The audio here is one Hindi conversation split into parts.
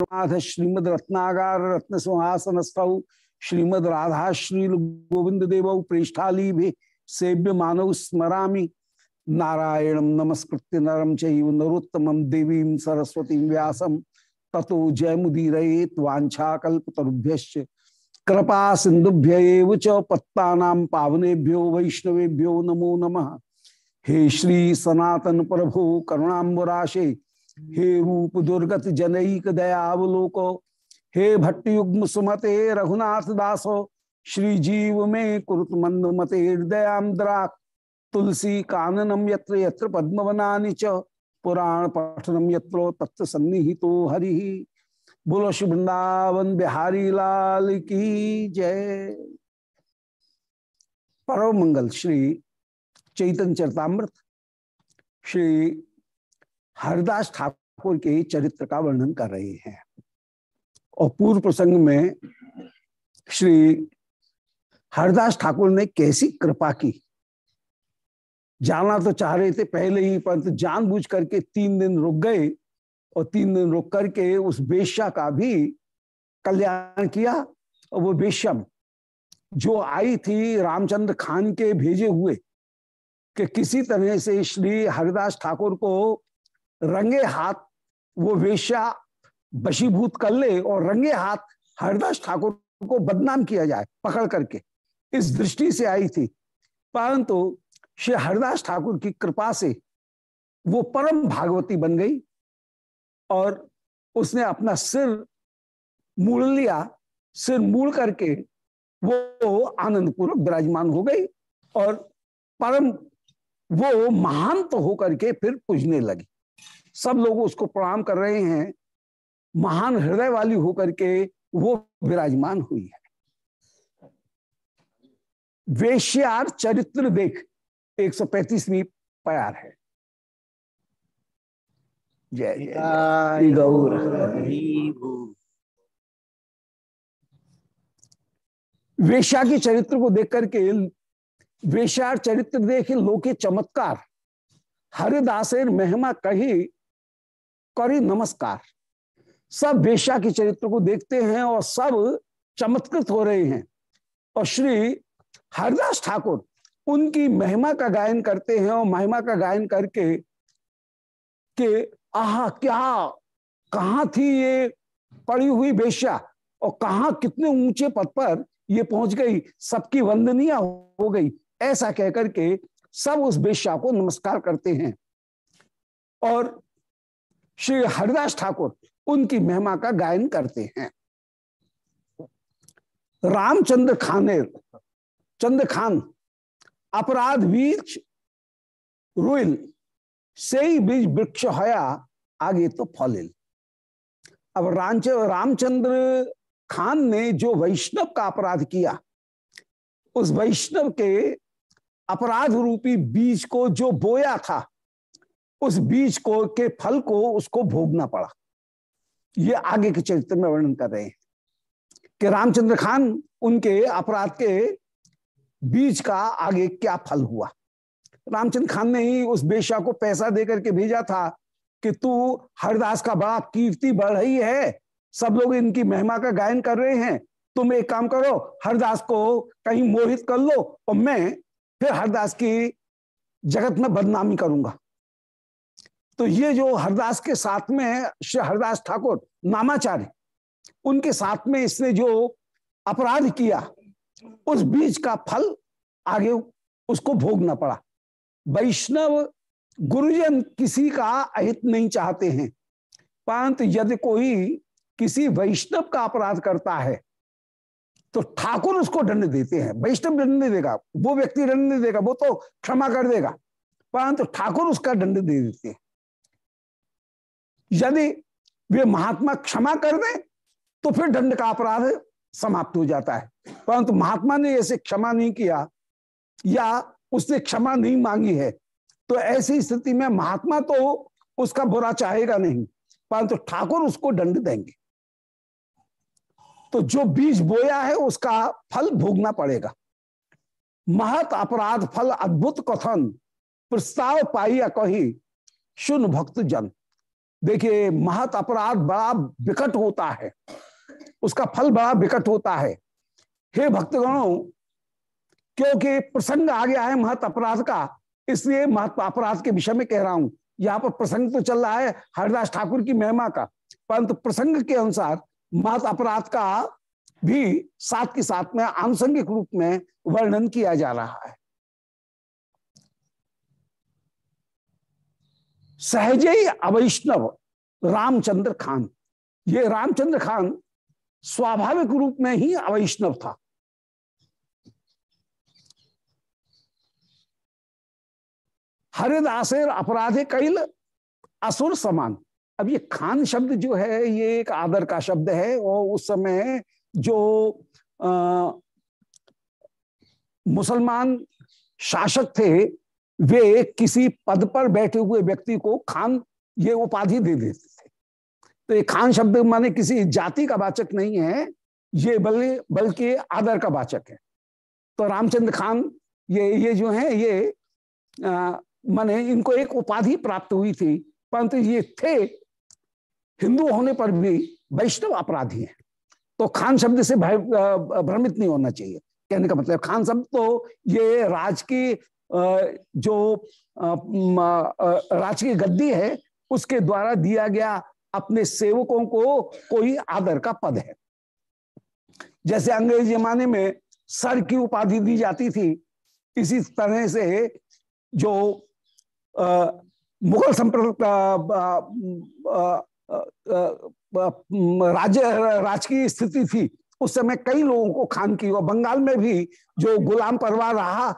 श्रीमद रत्नागार रत्न सिंहासन श्रीमद राधा श्री गोविंद देव प्रेष्ठाली भी सेव्य मानव स्मरामी। नारायण नमस्कृत्य नरम चैव नरोत्तम देवी सरस्वती व्यासम ततो जय मुदीर वाछाकुभ्य कृपा सिंधुभ्य च पत्ता पावनेभ्यो वैष्णवेभ्यो नमो नमः। हे श्री सनातन प्रभु करुणाबराशे हे रूप दुर्गत जनईक दयावलोक, हे भट्टयुग्म सुमते रघुनाथ दासो, श्री जीव में कुरुत मंद मते हृदयांद्रा तुलसी काननम यत्र यत्र पद्मवनानि च, पुराण पठनम यत्र तत्व सन्निहितो हरि। बोलो श्री वृंदावन बिहारी लाल की जय। परम मंगल श्री चैतन चरतामृत, श्री हरदास ठाकुर के चरित्र का वर्णन कर रहे हैं। और पूर्व प्रसंग में श्री हरदास ठाकुर ने कैसी कृपा की? जाना तो चाह रहे थे पहले ही पर परंतु जानबूझ करके तीन दिन रुक गए और तीन दिन रुक करके उस बेश्या का भी कल्याण किया और वो बेश्यम जो आई थी रामचंद्र खान के भेजे हुए, कि किसी तरह से श्री हरिदास ठाकुर को रंगे हाथ वो वेश्या बशीभूत कर ले और रंगे हाथ हरिदास ठाकुर को बदनाम किया जाए, पकड़ करके। इस दृष्टि से आई थी। परंतु श्री हरिदास ठाकुर की कृपा से वो परम भागवती बन गई और उसने अपना सिर मूड़ लिया। सिर मूड़ करके वो आनंद पूर्वक विराजमान हो गई और परम वो महान तो होकर के फिर पूजने लगी। सब लोग उसको प्रणाम कर रहे हैं महान हृदय वाली होकर के वो विराजमान हुई है। वेश्यार चरित्र देख एक सौ पैंतीसवीं प्यार है। जय जय गौर वेश्या के चरित्र को देख करके वेश्यार चरित्र देखे लोके चमत्कार। हरिदासेर महिमा कही करी नमस्कार। सब वेश्या के चरित्र को देखते हैं और सब चमत्कृत हो रहे हैं। और श्री हरिदास ठाकुर उनकी महिमा का गायन करते हैं और महिमा का गायन करके कि, आह, क्या, कहा थी ये पड़ी हुई बेश्या और कहा कितने ऊँचे पद पर ये पहुँच गई, सबकी वंदनीय हो गई, ऐसा कहकर के सब उस बेश्या को नमस्कार करते हैं। और श्री हरिदास ठाकुर उनकी महिमा का गायन करते हैं। रामचंद्र खाने, चंद्र खान, अपराध बीज रुइल से ही बीज वृक्ष हया, आगे तो फलिल। अब रामचंद्र खान ने जो वैष्णव का अपराध किया, उस वैष्णव के अपराध रूपी बीज को जो बोया था उस बीज को, के फल को उसको भोगना पड़ा। ये आगे के चरित्र में वर्णन कर रहे हैं कि रामचंद्र खान, उनके अपराध के बीज का आगे क्या फल हुआ। रामचंद्र खान ने ही उस बेशा को पैसा देकर के भेजा था कि तू हरदास का बड़ा कीर्ति बढ़ रही है, सब लोग इनकी महिमा का गायन कर रहे हैं, तुम एक काम करो, हरदास को कहीं मोहित कर लो और मैं फिर हरदास की जगत में बदनामी करूँगा। तो ये जो हरदास के साथ में श्री हरदास ठाकुर नामाचार्य उनके साथ में इसने जो अपराध किया, उस बीज का फल आगे उसको भोगना पड़ा। वैष्णव गुरुजन किसी का अहित नहीं चाहते हैं। परंतु यदि कोई किसी वैष्णव का अपराध करता है तो ठाकुर उसको दंड देते हैं। वैष्णव दंड नहीं देगा, वो व्यक्ति दंड नहीं देगा, वो तो क्षमा कर देगा। परंतु ठाकुर उसका दंड दे देते हैं। यदि वे महात्मा क्षमा कर दें तो फिर दंड का अपराध समाप्त हो जाता है। परंतु महात्मा ने ऐसे क्षमा नहीं किया या उसने क्षमा नहीं मांगी है तो ऐसी स्थिति में महात्मा तो उसका बुरा चाहेगा नहीं, परंतु ठाकुर उसको दंड देंगे। तो जो बीज बोया है, उसका फल भोगना पड़ेगा। महत अपराध फल अद्भुत कथन, प्रस्ताव पाइया कही सुन भक्त जन। देखिए, महत अपराध बड़ा विकट होता है। उसका फल बड़ा विकट होता है। हे भक्तगणों, क्योंकि प्रसंग आ गया है महत अपराध का, इसलिए महत्व अपराध के विषय में कह रहा हूँ। यहाँ पर प्रसंग तो चल रहा है, हरिदास ठाकुर की महिमा का। परंतु प्रसंग के अनुसार महत अपराध का भी साथ के साथ में आनुषंगिक रूप में वर्णन किया जा रहा है। सहजे अवैष्णव रामचंद्र खान। ये रामचंद्र खान स्वाभाविक रूप में ही अवैष्णव था। हरिदासेर अपराधे कैल, असुर समान। अब ये खान शब्द जो है, ये एक आदर का शब्द है, और उस समय जो मुसलमान शासक थे वे किसी पद पर बैठे हुए व्यक्ति को खान, ये उपाधि दे देते थे। तो ये खान शब्द माने किसी जाति का वाचक नहीं है, ये बल बल्कि आदर का वाचक है। तो रामचंद्र खान, ये ये जो है, ये माने इनको एक उपाधि प्राप्त हुई थी, परंतु ये थे, हिंदू होने पर भी वैष्णव अपराधी हैं। तो खान शब्द से भ्रमित नहीं होना चाहिए। कहने का मतलब खान शब्द तो ये राज की जो राज की गद्दी है, उसके द्वारा दिया गया अपने सेवकों को कोई आदर का पद है। जैसे अंग्रेज़ जमाने में सर की उपाधि दी जाती थी, इसी तरह से जो मुगल संप्रदाय राज्य राज की स्थिति थी, उस समय कई लोगों को खान की, और बंगाल में भी जो गुलाम परवार रहा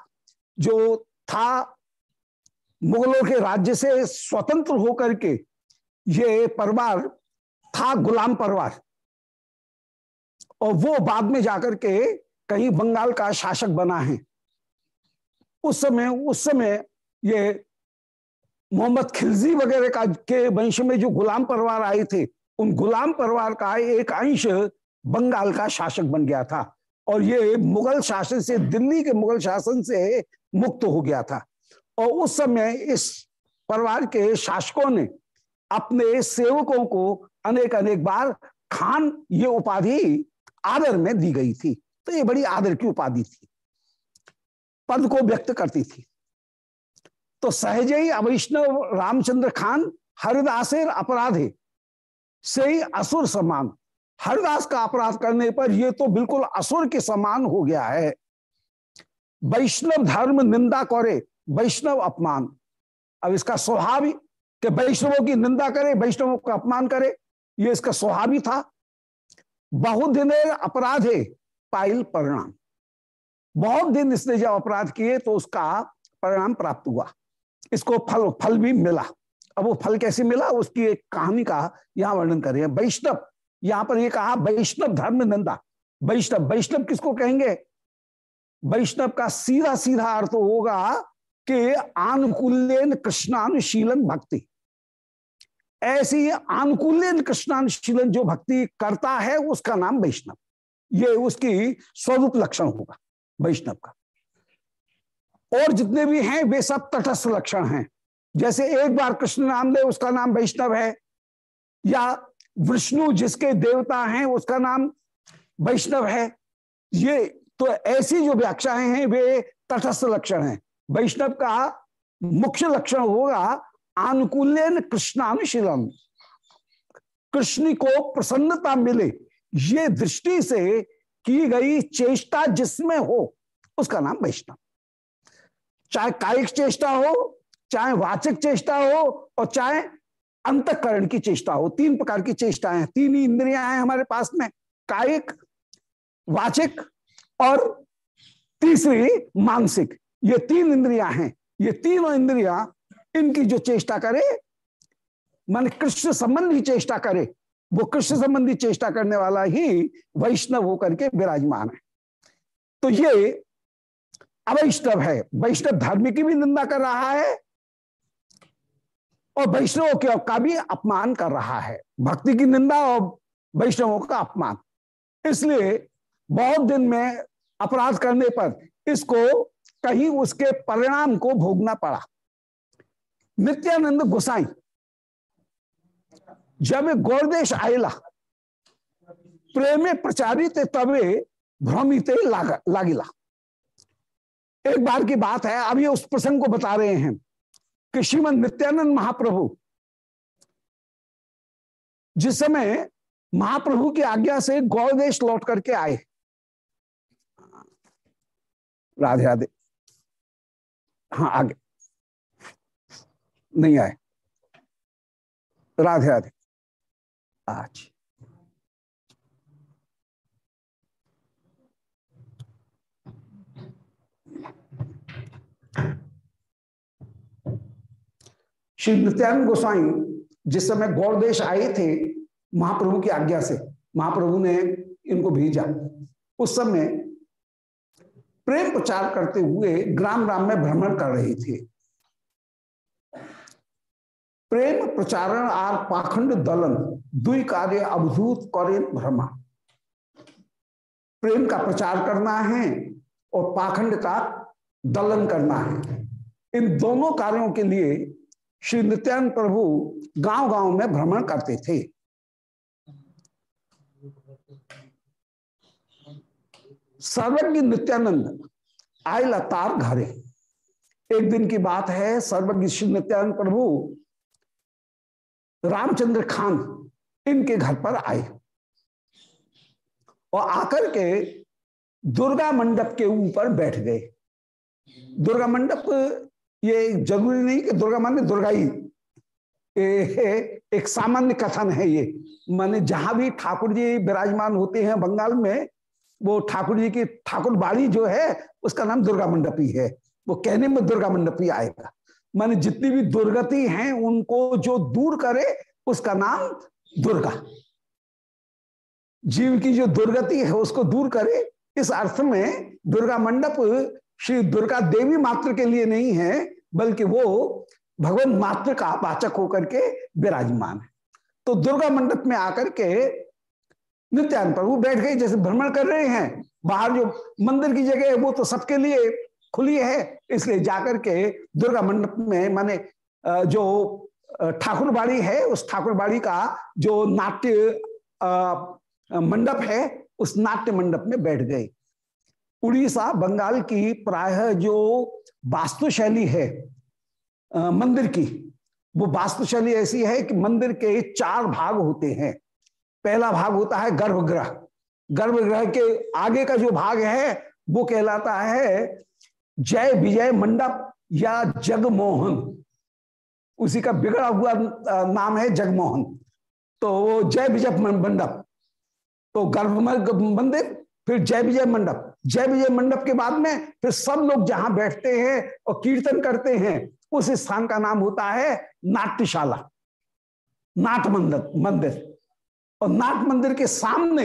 जो था मुगलों के राज्य से स्वतंत्र होकर के ये परिवार था गुलाम परिवार। और वो बाद में जाकर के कहीं बंगाल का शासक बना है। उस समय उस समय ये मोहम्मद खिलजी वगैरह का के वंश में जो गुलाम परिवार आए थे, उन गुलाम परिवार का एक अंश बंगाल का शासक बन गया था। और ये मुगल शासन से, दिल्ली के मुगल शासन से मुक्त हो गया था। और उस समय इस परिवार के शासकों ने अपने सेवकों को अनेक अनेक बार खान ये उपाधि आदर में दी गई थी। तो ये बड़ी आदर की उपाधि थी। पद को व्यक्त करती थी। तो सहज ही अवैष्णव रामचंद्र खान हरिदासेर अपराधे, से ही असुर समान हरिदास का अपराध करने पर यह तो बिल्कुल असुर के समान हो गया है। वैष्णव धर्म निंदा करे, वैष्णव अपमान। अब इसका स्वभाव कि वैष्णवों की निंदा करे, वैष्णवों का अपमान करे, ये इसका स्वभाव ही था। अपराधे पाइल परिणाम। बहुत दिन इसने जब अपराध किए तो उसका परिणाम प्राप्त हुआ। इसको फल फल भी मिला। अब वो फल कैसे मिला? उसकी एक कहानी का यहाँ वर्णन करें। वैष्णव यहाँ पर ये कहा, वैष्णव धर्म निंदा। वैष्णव वैष्णव किसको कहेंगे? वैष्णव का सीधा सीधा अर्थ होगा कि आनुकूल्यन कृष्णानुशीलन भक्ति। ऐसी आनुकूल्यन कृष्णानुशीलन जो भक्ति करता है, उसका नाम वैष्णव। ये उसकी स्वरूप लक्षण होगा, वैष्णव का। और जितने भी हैं, वे सब तटस्थ लक्षण हैं। जैसे एक बार कृष्ण नाम ले, उसका नाम वैष्णव है। या विष्णु जिसके देवता हैं, उसका नाम वैष्णव है। ये तो ऐसी जो व्याख्याएँ हैं, वे तटस्थ लक्षण हैं। वैष्णव का मुख्य लक्षण होगा आनुकूल्यन कृष्णानुशीलम कृष्ण को प्रसन्नता मिले, ये दृष्टि से की गई चेष्टा जिसमें हो, उसका नाम वैष्णव। चाहे कायिक चेष्टा हो, चाहे वाचक चेष्टा हो, और चाहे अंतकरण की चेष्टा हो, तीन प्रकार की चेष्टाएँ तीन ही इंद्रियाँ हैं हमारे पास में, कायिक, वाचिक और तीसरी मानसिक। ये तीन इंद्रियाँ हैं, ये तीनों इंद्रियाँ इनकी जो चेष्टा करे, मन कृष्ण संबंधी चेष्टा करे, वो कृष्ण संबंधी चेष्टा करने वाला ही वैष्णव होकर के विराजमान है। तो ये अवैष्णव है, वैष्णव धर्म की भी निंदा कर रहा है और वैष्णवों के का भी अपमान कर रहा है। भक्ति की निंदा और वैष्णवों का अपमान। इसलिए बहुत दिन में अपराध करने पर इसको कहीं उसके परिणाम को भोगना पड़ा। नित्यानंद गोसाई, जब गौरदेश आयला, प्रेम प्रचारित तबे भ्रमित लागिला। एक बार की बात है, अभी उस प्रसंग को बता रहे हैं। कि श्रीमद नित्यानंद महाप्रभु, जिस समय महाप्रभु की आज्ञा से गौदेश लौट करके आए। राधे राधे। हाँ आगे। नहीं आए। राधे राधे। आज। श्री नित्यानंद गोस्वाई जिस समय गौरदेश आए थे महाप्रभु की आज्ञा से, महाप्रभु ने इनको भेजा। उस समय प्रेम प्रचार करते हुए ग्राम ग्राम में भ्रमण कर रहे थे। प्रेम प्रचारण आर पाखंड दलन, दुई कार्य अवधूत करे भ्रमा। प्रेम का प्रचार करना है और पाखंड का दलन करना है। इन दोनों कार्यों के लिए श्री नित्यानंद प्रभु गाँव गाँव में भ्रमण करते थे। सर्वज्ञ नित्यानंद आय लतार घरे। एक दिन की बात है, सर्वज्ञ श्री नित्यानंद प्रभु रामचंद्र खान इनके घर पर आए। और आकर के दुर्गा मंडप के ऊपर बैठ गए। दुर्गा मंडप ये ज़रूरी नहीं कि दुर्गा माने दुर्गा ही। ए, एक सामान्य कथन है ये। माने जहाँ भी ठाकुर जी विराजमान होते हैं बंगाल में वो ठाकुर जी की ठाकुर बाड़ी जो है उसका नाम दुर्गा मंडपी है। वो कहने में दुर्गा मंडपी आएगा। माने जितनी भी दुर्गति हैं उनको जो दूर करे उसका नाम दुर्गा। जीव की जो दुर्गति है उसको दूर करे इस अर्थ में दुर्गा मंडप श्री दुर्गा देवी मात्र के लिए नहीं है, बल्कि वो भगवान मात्र का वाचक होकर के विराजमान है। तो दुर्गा मंडप में आकर के नित्यान प्रभु बैठ गए, जैसे भ्रमण कर रहे हैं। बाहर जो मंदिर की जगह है, वो तो सबके लिए खुली है। इसलिए जाकर के दुर्गा मंडप में माने जो ठाकुर बाड़ी है, उस ठाकुर बाड़ी का जो नाट्य मंडप है, उस नाट्य मंडप में बैठ गए। उड़ीसा, बंगाल की प्राय जो वास्तुशैली है मंदिर की, वो वास्तुशैली ऐसी है कि मंदिर के चार भाग होते हैं। पहला भाग होता है गर्भगृह। गर्भगृह के आगे का जो भाग है, वो कहलाता है जय विजय मंडप या जगमोहन। उसी का बिगड़ा हुआ नाम है जगमोहन। तो जय विजय मंडप। तो गर्भ मंदिर, फिर जय विजय मंडप। जय विजय मंडप के बाद में फिर सब लोग जहाँ बैठते हैं और कीर्तन करते हैं, उस स्थान का नाम होता है नाट्यशाला, नाट मंदिर मंदिर। और नाट मंदिर के सामने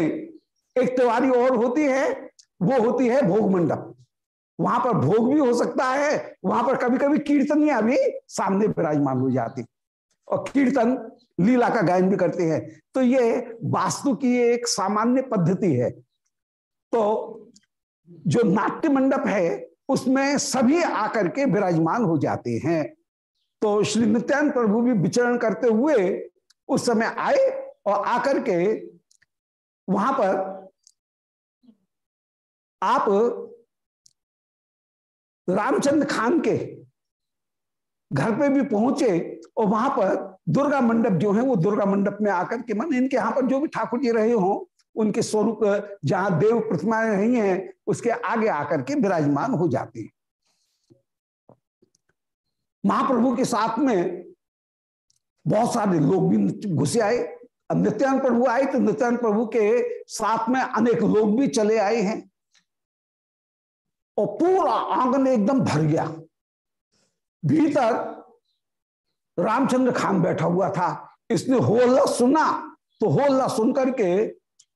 एक तिवारी और होती है, वो होती है भोग मंडप। वहाँ पर भोग भी हो सकता है, वहाँ पर कभी कभी कीर्तनिया भी सामने विराजमान हो जाती। और कीर्तन, लीला का गायन भी करते हैं। तो ये वास्तु की एक सामान्य पद्धति है। तो जो नाट्य मंडप है, उसमें सभी आकर के विराजमान हो जाते हैं। तो श्री नित्यान प्रभु भी विचरण करते हुए उस समय आए और आकर के वहाँ पर आप रामचंद्र खान के घर पे भी पहुँचे और वहाँ पर दुर्गा मंडप जो है, वो दुर्गा मंडप में आकर के, मन इनके यहाँ पर जो भी ठाकुर जी रहे हों उनके स्वरूप, जहाँ देव प्रतिमाएँ नहीं है, उसके आगे आकर के विराजमान हो जाते हैं। महाप्रभु के साथ में बहुत सारे लोग भी घुसे आए। अब प्रभु आए तो नित्यानंद प्रभु के साथ में अनेक लोग भी चले आए हैं। और पूरा आँगन एकदम भर गया। भीतर रामचंद्र खान बैठा हुआ था। इसने होल्ला सुना तो होल्ला सुन करके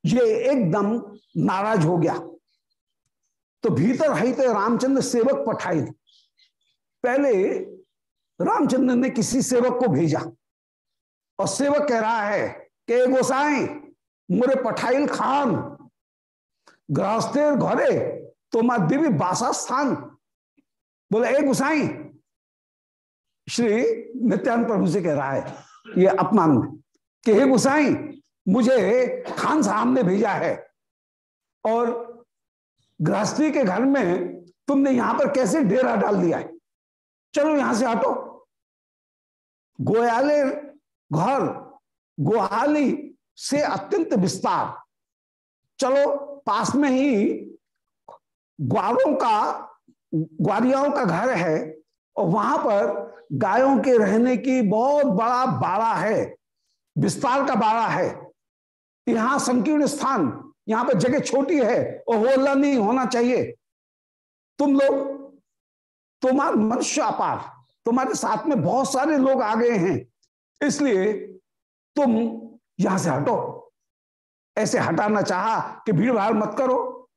ये एकदम नाराज़ हो गया। तो भीतर रहते रामचंद्र सेवक पठाई पहले रामचंद्र ने किसी सेवक को भेजा और सेवक कह रहा है, कि गोसाई, मुरे पठाइल खान गृहस्थेर घरे तुम्हारा दिव्य बासा स्थान बोले एक गुसाई, श्री नित्यान प्रभु से कह रहा है, ये अपमान में। कि हे गुसाई मुझे खान साहब ने भेजा है। और गृहस्थी के घर में तुमने यहाँ पर कैसे डेरा डाल दिया है? चलो यहाँ से हटो। गोयाले घर, गोहाली से अत्यंत विस्तार। चलो, पास में ही ग्वारों का ग्वारियाओं का घर है और वहाँ पर गायों के रहने की बहुत बड़ा बाड़ा है। विस्तार का बाड़ा है। यहाँ संकीर्ण स्थान, यहाँ पर जगह छोटी है और होला नहीं होना चाहिए। तुम लोग, तुम्हारा मनुष्य अपार, तुम्हारे साथ में बहुत सारे लोग आ गए हैं। इसलिए तुम यहाँ से हटो। ऐसे हटाना चाहा कि भीड़ भाड़ मत करो।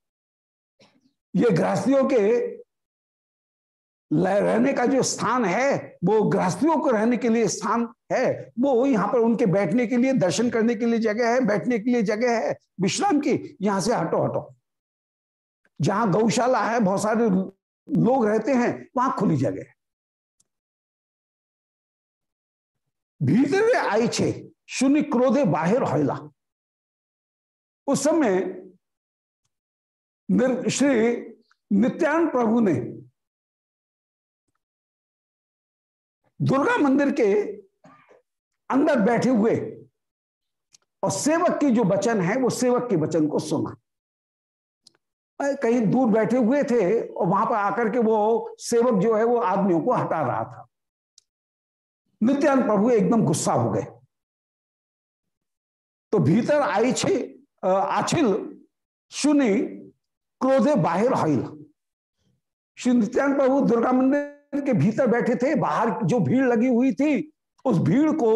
ये गृहस्थियों के रहने का जो स्थान है, वो गृहस्थियों को रहने के लिए स्थान है। वो यहाँ पर उनके बैठने के लिए, दर्शन करने के लिए जगह है, बैठने के लिए जगह है। विश्राम की, यहाँ से हटो हटो। जहाँ गौशाला है, बहुत सारे लोग रहते हैं, वहाँ खुली जगह है। भीतरे आई छे, शून्य क्रोधे बाहर होला उस समय श्री नित्यानंद प्रभु ने दुर्गा मंदिर के अंदर बैठे हुए और सेवक की जो वचन है, वो सेवक के वचन को सुना। कहीं दूर बैठे हुए थे और वहाँ पर आकर के वो सेवक जो है, वो आदमियों को हटा रहा था। नित्यान प्रभु एकदम गुस्सा हो गए। तो भीतर आई छे आछिल सुनी, क्रोधे बाहर हाइल। श्री नित्यानंद प्रभु दुर्गा मंदिर के भीतर बैठे थे, बाहर जो भीड़ लगी हुई थी, उस भीड़ को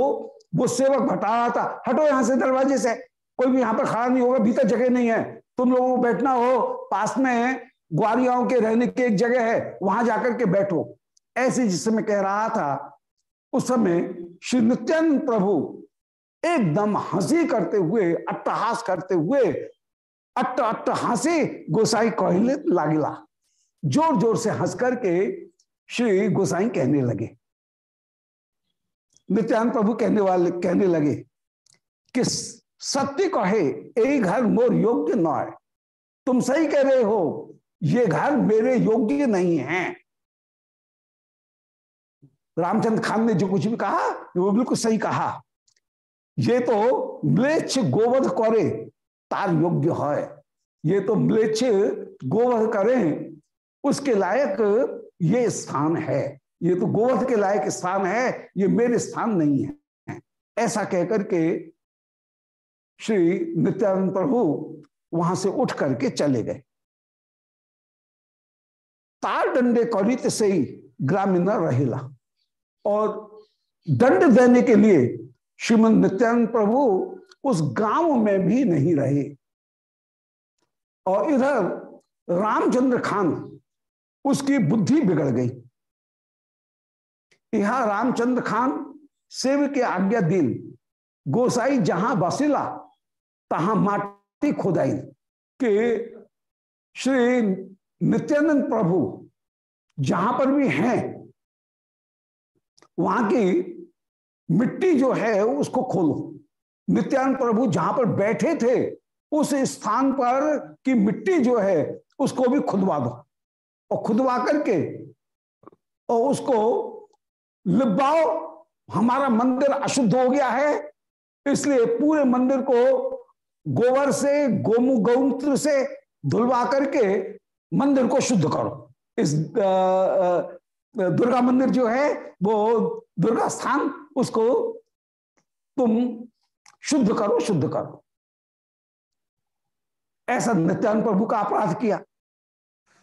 वो सेवक भटा रहा था। हटो यहाँ से, दरवाजे से। कोई भी यहाँ पर खड़ा नहीं होगा, भीतर जगह नहीं है। तुम लोगों को बैठना हो, पास में ग्वारियाओं के रहने की एक जगह है, वहाँ जाकर के बैठो। ऐसे जिस समय कह रहा था, उस समय श्री नित्यानंद प्रभु एकदम हँसी करते हुए, अट्टहास करते हुए अट्ट अट्ट हँसी गोसाई कहले लागिला। ज़ोर ज़ोर से हंस करके श्री गोसाई कहने लगे। नित्यानंद प्रभु कहने वाले, कहने लगे कि सत्य कहे यही घर मोर योग्य न तुम सही कह रहे हो, ये घर मेरे योग्य नहीं है। रामचंद्र खान ने जो कुछ भी कहा, वो बिल्कुल सही कहा। ये तो म्लेच्छ गोवध करे, तार योग्य है। ये तो म्लेच्छ गोवध करें, उसके लायक ये स्थान है, ये तो गोवध के लायक स्थान है, ये मेरे स्थान नहीं है। ऐसा कहकर के श्री नित्यानंद प्रभु वहाँ से उठ करके चले गए। तार डंडे कौरित से ही ग्रामीण रहेला। और दंड देने के लिए श्रीमद नित्यानंद प्रभु उस गाँव में भी नहीं रहे। और इधर रामचंद्र खान उसकी बुद्धि बिगड़ गई। यहाँ रामचंद्र खान सेव के आज्ञा दिन, गोसाई जहाँ बसिला, तहां माटी खोदाई, के श्री नित्यानंद प्रभु जहाँ पर भी हैं, वहाँ की मिट्टी जो है उसको खोलो। नित्यानंद प्रभु जहाँ पर बैठे थे, उस स्थान पर की मिट्टी जो है, उसको भी खुदवा दो। और खुदवा करके और उसको लिबाओ हमारा मंदिर अशुद्ध हो गया है। इसलिए पूरे मंदिर को गोबर से, गोमु गौमूत्र से धुलवा करके मंदिर को शुद्ध करो। इस दुर्गा मंदिर जो है, वो दुर्गा स्थान, उसको तुम शुद्ध करो शुद्ध करो। ऐसा नित्यान प्रभु का अपराध किया।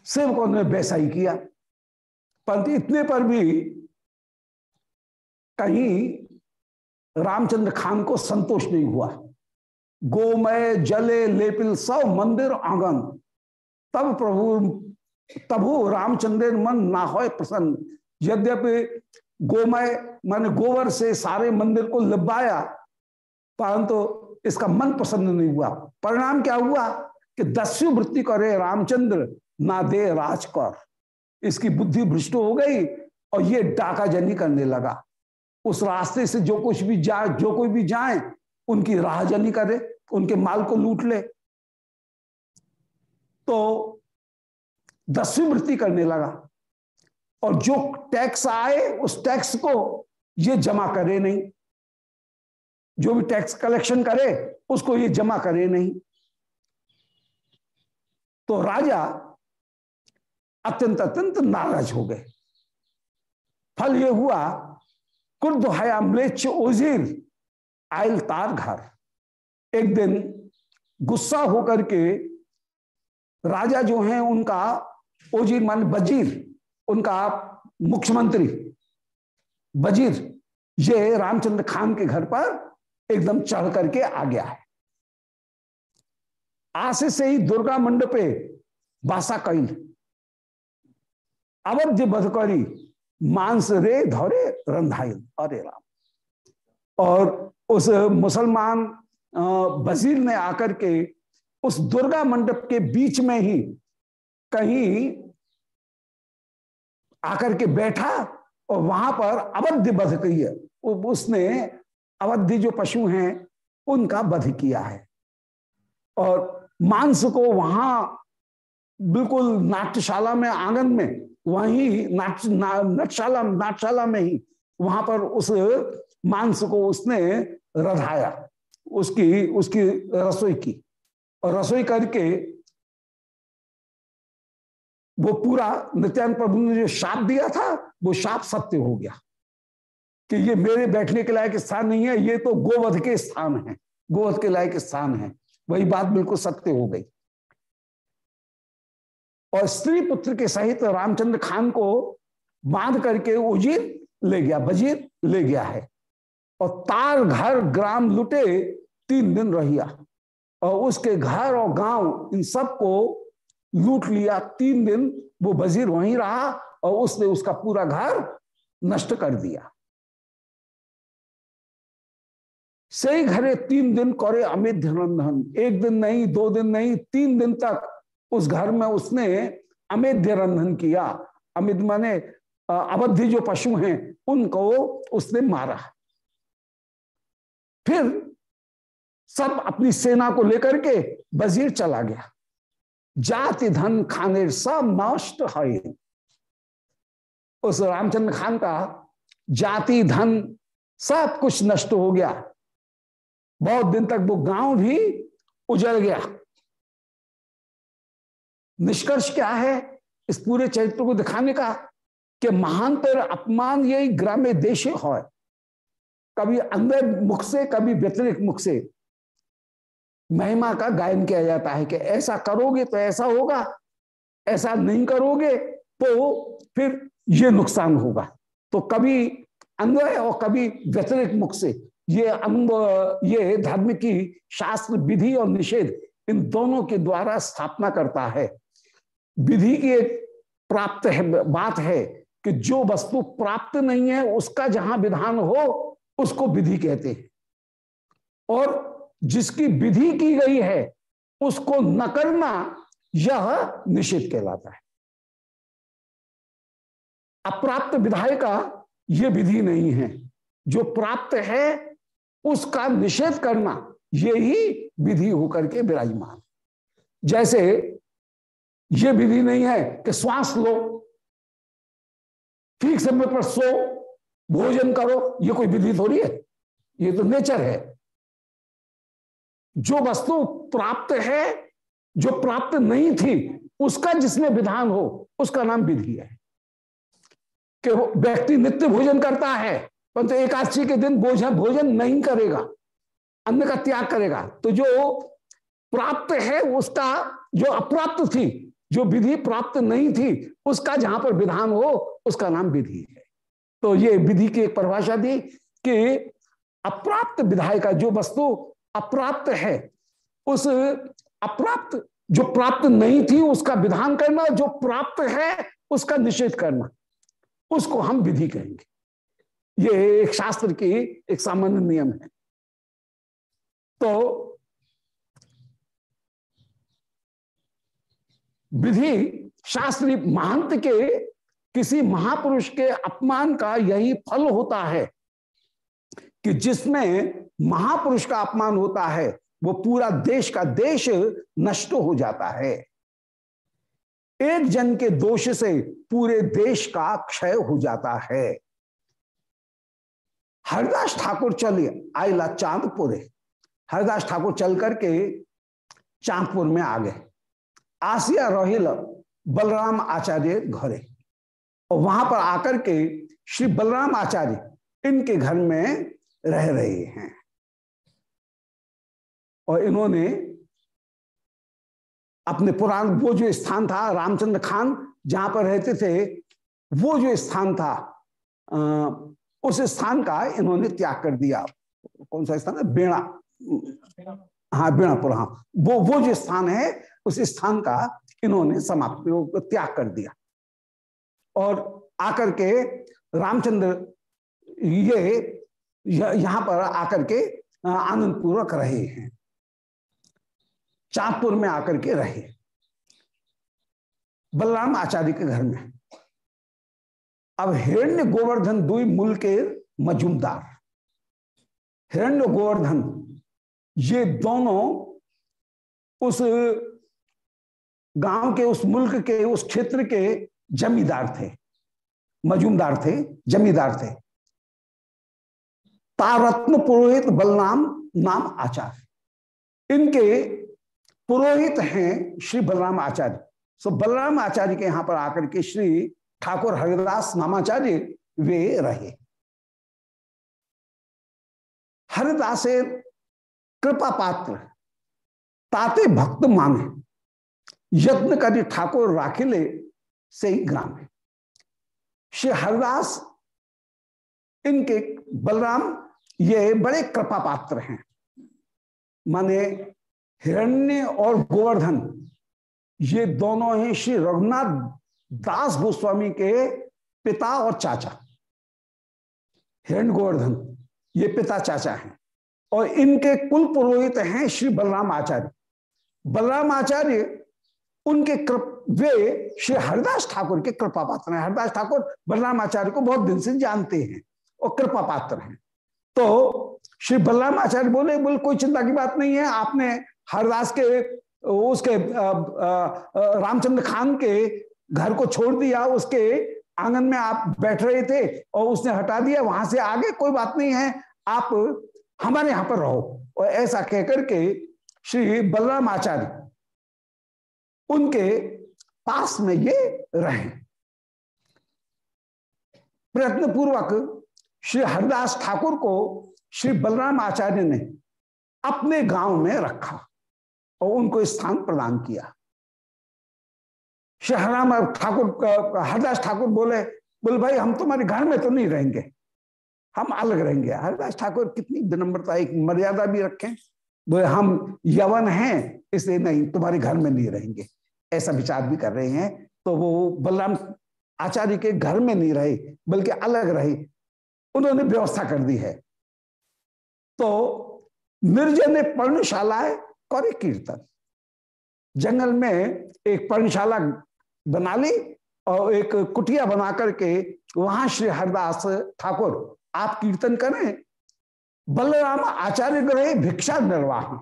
सेवकों ने वैसा ही किया। परंतु इतने पर भी कहीं रामचंद्र खान को संतोष नहीं हुआ। गोमय जले, लेपिल, सब मंदिर आँगन। तब प्रभु, तबु रामचंद्र मन ना हो प्रसन्न। यद्यपि गोमय मैंने गोबर से सारे मंदिर को लिबाया, परंतु इसका मन पसंद नहीं हुआ। परिणाम क्या हुआ कि दस्यु वृत्ति करे रामचंद्र ना दे राजकर। इसकी बुद्धि भ्रष्ट हो गई और ये डाका जनी करने लगा। उस रास्ते से जो कुछ भी जाए जो कोई भी जाए, उनकी राहजनी करे, उनके माल को लूट ले। तो दसवीं वृत्ति करने लगा और जो टैक्स आए, उस टैक्स को ये जमा करे नहीं। जो भी टैक्स कलेक्शन करे, उसको ये जमा करे नहीं। तो राजा अत्यंत अत्यंत नाराज़ हो गए। फल ये हुआ, कुर्द हया मृच ओजीर, आयल तार घर। एक दिन गुस्सा होकर के राजा जो हैं, उनका ओजीर मान बजीर, उनका मुख्यमंत्री बजीर, ये रामचंद्र खान के घर पर एकदम चढ़ करके आ गया है। आसे से ही दुर्गा मंडपे बासा कैल अवध्य बधकरी मांस रे धौरे रंधाइल अरे राम। और उस मुसलमान वज़ीर ने आकर के उस दुर्गा मंडप के बीच में ही कहीं आकर के बैठा और वहाँ पर अवध्य बध की है। उसने अवध्य जो पशु हैं, उनका वध किया है। और मांस को वहाँ बिल्कुल नाट्यशाला में आँगन में वहीं नाट नटशाला नाटशाला में ही, वहाँ पर उस मांस को उसने रधाया, उसकी उसकी रसोई की। और रसोई करके वो पूरा नित्यान प्रभु ने जो शाप दिया था, वो शाप सत्य हो गया। कि ये मेरे बैठने के लायक स्थान नहीं है, ये तो गोवध के स्थान है गोवध के लायक स्थान है। वही बात बिल्कुल सत्य हो गई। और स्त्री पुत्र के सहित रामचंद्र खान को बाँध करके उजीर ले गया, बजीर ले गया है। और तार घर ग्राम लुटे, तीन दिन रहिया। और उसके घर और गाँव इन सबको लूट लिया, तीन दिन वो वज़ीर वहीं रहा और उसने उसका पूरा घर नष्ट कर दिया। सही घरे तीन दिन करे अमित रंधन एक दिन नहीं, दो दिन नहीं, तीन दिन तक उस घर में उसने अमेध्य रंधन किया। अमित माने अवधि जो पशु हैं, उनको उसने मारा। फिर सब अपनी सेना को लेकर के वज़ीर चला गया। जाति, धन खाने सब नष्ट है। उस रामचंद्र खान का जाति, धन सब कुछ नष्ट हो गया। बहुत दिन तक वो गाँव भी उजड़ गया। निष्कर्ष क्या है इस पूरे चरित्र को दिखाने का? कि महानतर अपमान यही ग्राम्य देश हो। कभी अंदर मुख से, कभी व्यतिरिक्त मुख से। महिमा का गायन किया जाता है कि ऐसा करोगे तो ऐसा होगा, ऐसा नहीं करोगे तो फिर ये नुकसान होगा। तो कभी अन्वय और कभी व्यतिरिक्त मुख से। ये अंग, ये धर्म की शास्त्र विधि और निषेध इन दोनों के द्वारा स्थापना करता है। विधि की एक प्राप्त है, बात है कि जो वस्तु प्राप्त नहीं है, उसका जहाँ विधान हो, उसको विधि कहते हैं। और जिसकी विधि की गई है, उसको न करना यह निषेध कहलाता है। अप्राप्त विधाय का यह विधि नहीं है। जो प्राप्त है, उसका निषेध करना, यही विधि होकर के विराजमान। जैसे ये विधि नहीं है कि श्वास लो, ठीक समय पर सो, भोजन करो, ये कोई विधि थोड़ी है? ये तो नेचर है। जो वस्तु प्राप्त है, जो प्राप्त नहीं थी, उसका जिसमें विधान हो, उसका नाम विधि है। कि व्यक्ति नित्य भोजन करता है, परंतु तो एकादशी के दिन भोजन भोजन नहीं करेगा, अन्न का त्याग करेगा। तो जो प्राप्त है, उसका जो अप्राप्त थी जो विधि प्राप्त नहीं थी, उसका जहाँ पर विधान हो, उसका नाम विधि है। तो ये विधि की एक परिभाषा दी कि अप्राप्त विधाय का जो वस्तु अप्राप्त है, उस अप्राप्त जो प्राप्त नहीं थी, उसका विधान करना, जो प्राप्त है, उसका निषेध करना, उसको हम विधि कहेंगे। ये एक शास्त्र की एक सामान्य नियम है। तो विधि शास्त्री महंत के किसी महापुरुष के अपमान का यही फल होता है कि जिसमें महापुरुष का अपमान होता है, वो पूरा देश का देश नष्ट हो जाता है। एक जन के दोष से पूरे देश का क्षय हो जाता है। हरदास ठाकुर चले आयला चांदपुर। हरदास ठाकुर चल करके चांदपुर में आ गए। आसिया रोहिल बलराम आचार्य घरे। और वहाँ पर आकर के श्री बलराम आचार्य इनके घर में रह रहे हैं। और इन्होंने अपने पुराण वो जो स्थान था रामचंद्र खान जहाँ पर रहते थे वो जो स्थान था उस स्थान का इन्होंने त्याग कर दिया। कौन सा स्थान है? बेणा। हाँ बेणापुर हाँ। वो वो जो स्थान है उस स्थान का इन्होंने समाप्त त्याग कर दिया। और आकर के रामचंद्र ये यहाँ पर आकर के आनंद पूर्वक रहे हैं। चांदपुर में आकर के रहे। बलराम आचार्य के घर में। अब हिरण्य गोवर्धन दुई मूल के मजूमदार। हिरण्य गोवर्धन, ये दोनों उस गाँव के उस मुल्क के उस क्षेत्र के जमींदार थे, मजूमदार थे, जमींदार थे। तारत्न पुरोहित बलराम नाम आचार्य। इनके पुरोहित हैं श्री बलराम आचार्य। सो बलराम आचार्य के यहाँ पर आकर के श्री ठाकुर हरिदास नामाचार्य वे रहे। हरिदास कृपा पात्र ताते भक्त माने यत्न करी ठाकुर राखिले से ही ग्राम है। श्री हरिदास, इनके बलराम, ये बड़े कृपा पात्र हैं। माने हिरण्य और गोवर्धन, ये दोनों ही श्री रघुनाथ दास गोस्वामी के पिता और चाचा। हिरण्य गोवर्धन, ये पिता चाचा हैं और इनके कुल पुरोहित हैं श्री बलराम आचार्य। बलराम आचार्य उनके कृप, वे श्री हरिदास ठाकुर के कृपा पात्र हैं। हरिदास ठाकुर बलराम आचार्य को बहुत दिन से जानते हैं और कृपा पात्र हैं। तो श्री बलराम आचार्य बोले बोले, कोई चिंता की बात नहीं है। आपने हरदास के, उसके रामचंद्र खान के घर को छोड़ दिया। उसके आँगन में आप बैठ रहे थे और उसने हटा दिया। वहाँ से आगे कोई बात नहीं है। आप हमारे यहाँ पर रहो। और ऐसा कहकर के श्री बलराम आचार्य उनके पास में ये रहे। प्रयत्न पूर्वक श्री हरिदास ठाकुर को श्री बलराम आचार्य ने अपने गाँव में रखा और उनको स्थान प्रदान किया। श्री हराम ठाकुर हरदास ठाकुर बोले बोले, भाई, हम तुम्हारे घर में तो नहीं रहेंगे। हम अलग रहेंगे। हरदास ठाकुर कितनी विनम्रता, एक मर्यादा भी रखें। बोले, हम यवन हैं, इसलिए नहीं, तुम्हारे घर में नहीं रहेंगे। ऐसा विचार भी कर रहे हैं तो वो बलराम आचार्य के घर में नहीं रहे, बल्कि अलग रहे। उन्होंने व्यवस्था कर दी है। तो निर्जन पर्णशालाएँ करे कीर्तन। जंगल में एक पर्णशाला बना ली और एक कुटिया बना करके वहाँ श्री हरदास ठाकुर आप कीर्तन करें। बलराम आचार्य ग्रहे भिक्षा निर्वाह।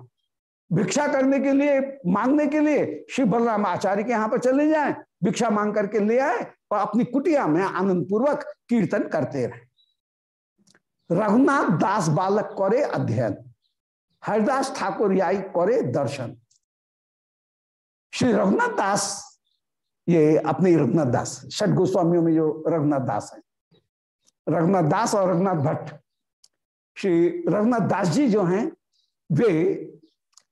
भिक्षा करने के लिए, मांगने के लिए श्री बलराम आचार्य के यहाँ पर चले जाएँ, भिक्षा मांग करके ले आए और अपनी कुटिया में आनंद पूर्वक कीर्तन करते रहे। रघुनाथ दास बालक करे अध्ययन, हरिदास ठाकुर याई करे दर्शन। श्री रघुनाथ दास, ये अपने रघुनाथ दास, षट गोस्वामियों में जो रघुनाथ दास है। रघुनाथ दास और रघुनाथ भट्ट, श्री रघुनाथ दास जी जो हैं, वे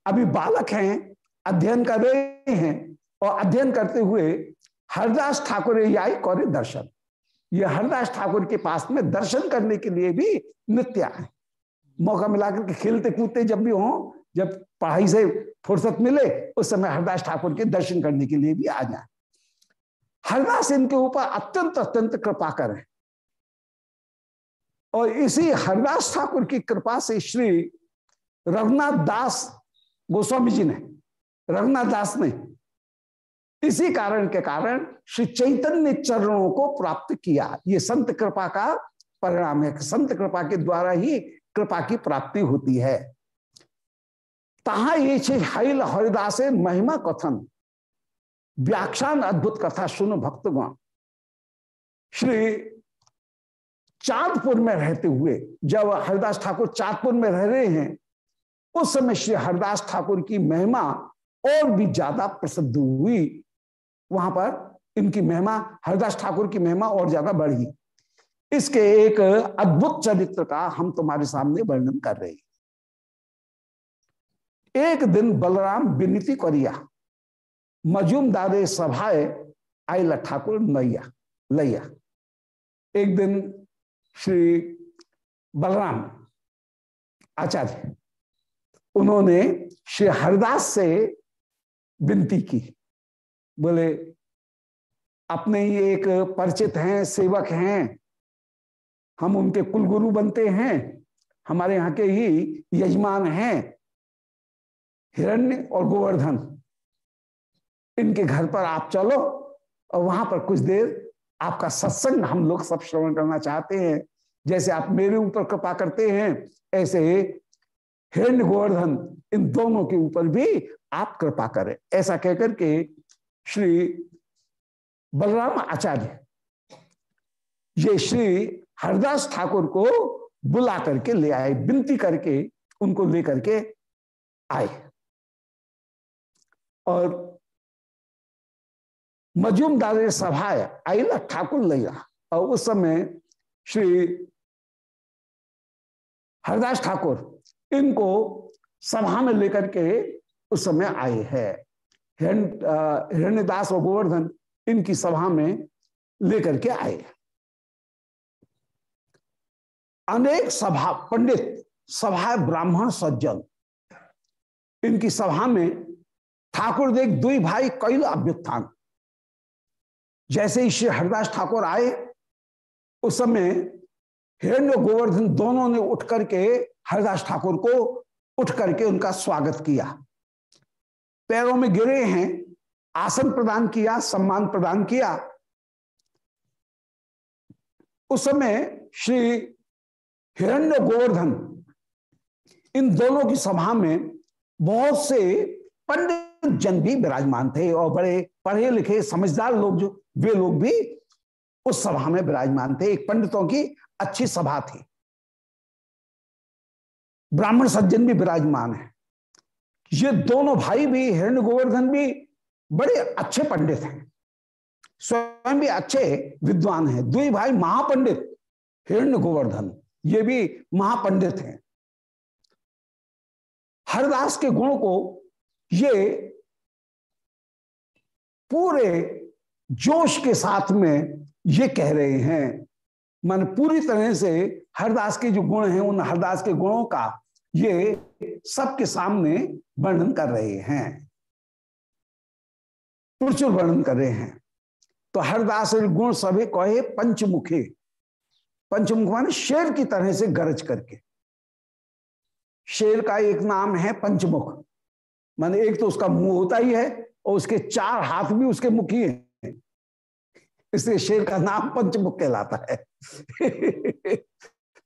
अभी बालक हैं, अध्ययन कर रहे हैं और अध्ययन करते हुए हरदास ठाकुर याई कौरे दर्शन। ये हरदास ठाकुर के पास में दर्शन करने के लिए भी नित्य है मौका मिलाकर के खेलते कूदते जब भी हो, जब पढ़ाई से फुर्सत मिले, उस समय हरदास ठाकुर के दर्शन करने के लिए भी आ जाए। हरदास इनके ऊपर अत्यंत अत्यंत कृपा करें। और इसी हरदास ठाकुर की कृपा से श्री रघुनाथ दास गोस्वामी जी ने रघुनाथ दास ने। इसी कारण के कारण श्री चैतन्य चरणों को प्राप्त किया। ये संत कृपा का परिणाम है। संत कृपा के द्वारा ही कृपा की प्राप्ति होती है। तहा ये हईल हरिदास महिमा कथन। व्याख्यान अद्भुत कथा, सुनो भक्तगण। श्री चांदपुर में रहते हुए, जब हरिदास ठाकुर चांदपुर में रह रहे हैं उस समय श्री हरिदास ठाकुर की महिमा और भी ज़्यादा प्रसिद्ध हुई। वहाँ पर इनकी महिमा, हरिदास ठाकुर की महिमा और ज़्यादा बढ़ी। इसके एक अद्भुत चरित्र का हम तुम्हारे सामने वर्णन कर रहे हैं। एक दिन बलराम विनीति करिया, मजूमदारे सभाए आईला ठाकुर नैया, लैया। एक दिन श्री बलराम आचार्य उन्होंने श्री हरिदास से विनती की। बोले, अपने ही एक परिचित हैं, सेवक हैं। हम उनके कुलगुरु बनते हैं। हमारे यहाँ के ही यजमान हैं। हिरण्य और गोवर्धन, इनके घर पर आप चलो और वहाँ पर कुछ देर आपका सत्संग हम लोग सब श्रवण करना चाहते हैं। जैसे आप मेरे ऊपर कृपा करते हैं, ऐसे हिरण्य गोवर्धन इन दोनों के ऊपर भी आप कृपा करें। ऐसा कहकर के श्री बलराम आचार्य, ये श्री हरदास ठाकुर को बुला करके ले आए, विनती करके उनको लेकर के आए। और मजूमदार सभा आईला ठाकुर लिया। और उस समय श्री हरदास ठाकुर इनको सभा में लेकर के उस समय आए हैं। हिरण्यदास और गोवर्धन इनकी सभा में लेकर के आए अनेक सभा, पंडित सभा ब्राह्मण सज्जन। इनकी सभा में ठाकुर देख दुई भाई कैल अभ्युत्थान। जैसे ही श्री हरिदास ठाकुर आए, उस समय हिरण्य गोवर्धन दोनों ने उठ करके हरिदास ठाकुर को उठ करके उनका स्वागत किया। पैरों में गिरे हैं, आसन प्रदान किया, सम्मान प्रदान किया। उस समय श्री हिरण्य गोवर्धन इन दोनों की सभा में बहुत से पंडित जन भी विराजमान थे और बड़े पढ़े लिखे समझदार लोग जो, वे लोग भी उस सभा में विराजमान थे, एक पंडितों की अच्छी सभा थी। ब्राह्मण सज्जन भी विराजमान है। ये दोनों भाई भी हिरण गोवर्धन भी बड़े अच्छे पंडित हैं। स्वयं भी अच्छे विद्वान हैं। दुई भाई महापंडित हिरण गोवर्धन ये भी महापंडित हैं। हरदास के गुण को ये पूरे जोश के साथ में ये कह रहे हैं, मन पूरी तरह से हरदास के जो गुण हैं, उन हरदास के गुणों का ये सबके सामने वर्णन कर रहे हैं। प्रचुर वर्णन कर रहे हैं। तो हरदास गुण सभी कहे पंचमुखे। पंचमुख माने शेर की तरह से गरज करके। शेर का एक नाम है पंचमुख। माने एक तो उसका मुँह होता ही है और उसके चार हाथ भी उसके मुखी ही। इसलिए शेर का नाम पंचमुख कहलाता है।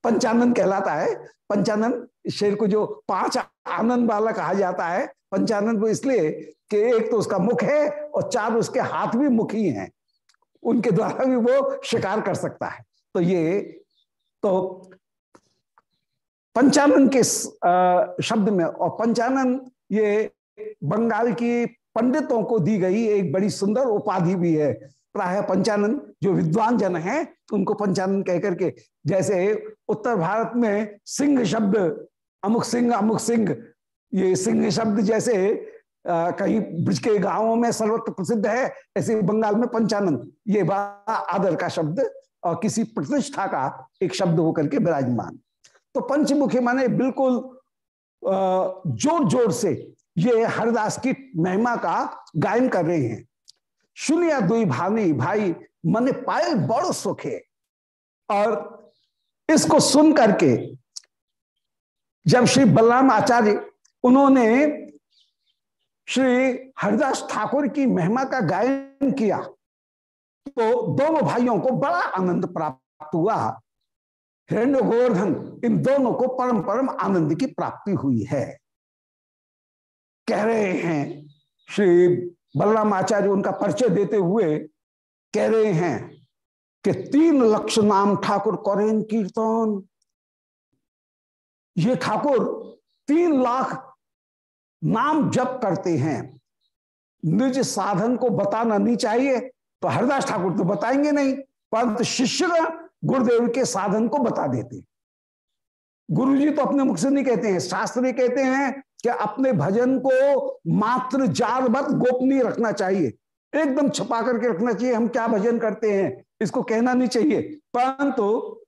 पंचानंद कहलाता है। पंचानंद शेर को जो पाँच आनंद वाला कहा जाता है। पंचानंद वो इसलिए कि एक तो उसका मुख है और चार उसके हाथ भी मुखी हैं। उनके द्वारा भी वो शिकार कर सकता है। तो ये तो पंचानन के शब्द में और पंचानन ये बंगाल की पंडितों को दी गई एक बड़ी सुंदर उपाधि भी है। प्राय पंचानन, जो विद्वान जन हैं, उनको पंचानन कह करके, जैसे उत्तर भारत में सिंह शब्द, अमुक सिंह अमुक सिंह, ये सिंह शब्द जैसे कहीं ब्रज के गाँवों में सर्वत्र प्रसिद्ध है, ऐसे बंगाल में पंचानन, ये बड़ा आदर का शब्द, और किसी प्रतिष्ठा का एक शब्द होकर के विराजमान। तो पंचमुखी माने बिल्कुल ज़ोर ज़ोर से ये हरदास की महिमा का गायन कर रहे हैं। सुनिया दुई भानी, भाई, मन पायल बड़ सुखे। और इसको सुन करके जब श्री बलराम आचार्य, उन्होंने श्री हरिदास ठाकुर की महिमा का गायन किया तो दोनों भाइयों को बड़ा आनंद प्राप्त हुआ। हिरण्य गोवर्धन इन दोनों को परम परम आनंद की प्राप्ति हुई है। कह रहे हैं श्री बलराम आचार्य उनका परिचय देते हुए कह रहे हैं कि तीन लक्ष नाम ठाकुर करें कीर्तन। ये ठाकुर तीन लाख नाम जप करते हैं। निज साधन को बताना नहीं चाहिए तो हरदास ठाकुर तो बताएँगे नहीं, परंतु शिष्य गुरुदेव के साधन को बता देते। गुरु जी तो अपने मुख से नहीं कहते हैं, शास्त्री कहते हैं कि अपने भजन को मात्र जार मत गोपनीय रखना चाहिए। एकदम छपा करके रखना चाहिए, हम क्या भजन करते हैं? इसको कहना नहीं चाहिए। परंतु तो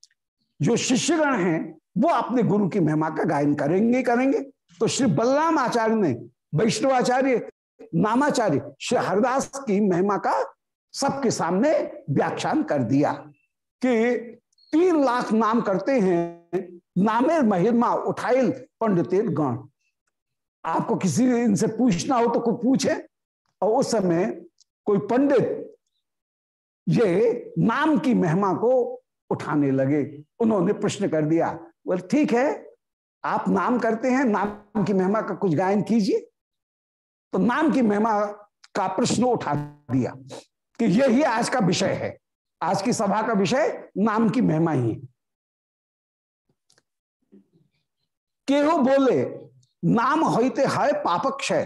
जो शिष्यगण हैं, वो अपने गुरु की महिमा का गायन करेंगे करेंगे। तो श्री बलराम आचार्य ने वैष्णवाचार्य नामाचार्य, श्री हरदास की महिमा का सबके सामने व्याख्यान कर दिया कि तीन लाख नाम करते हैं। नामेर महिमा उठाइल पंडित गण। आपको किसी इनसे पूछना हो तो कोई पूछे। और उस समय कोई पंडित ये नाम की महिमा को उठाने लगे। उन्होंने प्रश्न कर दिया, बोल, ठीक है, आप नाम करते हैं, नाम की महिमा का कुछ गायन कीजिए। तो नाम की महिमा का प्रश्न उठा दिया कि यही आज का विषय है। आज की सभा का विषय नाम की महिमा ही। केहो बोले नाम होते है पापक क्षय।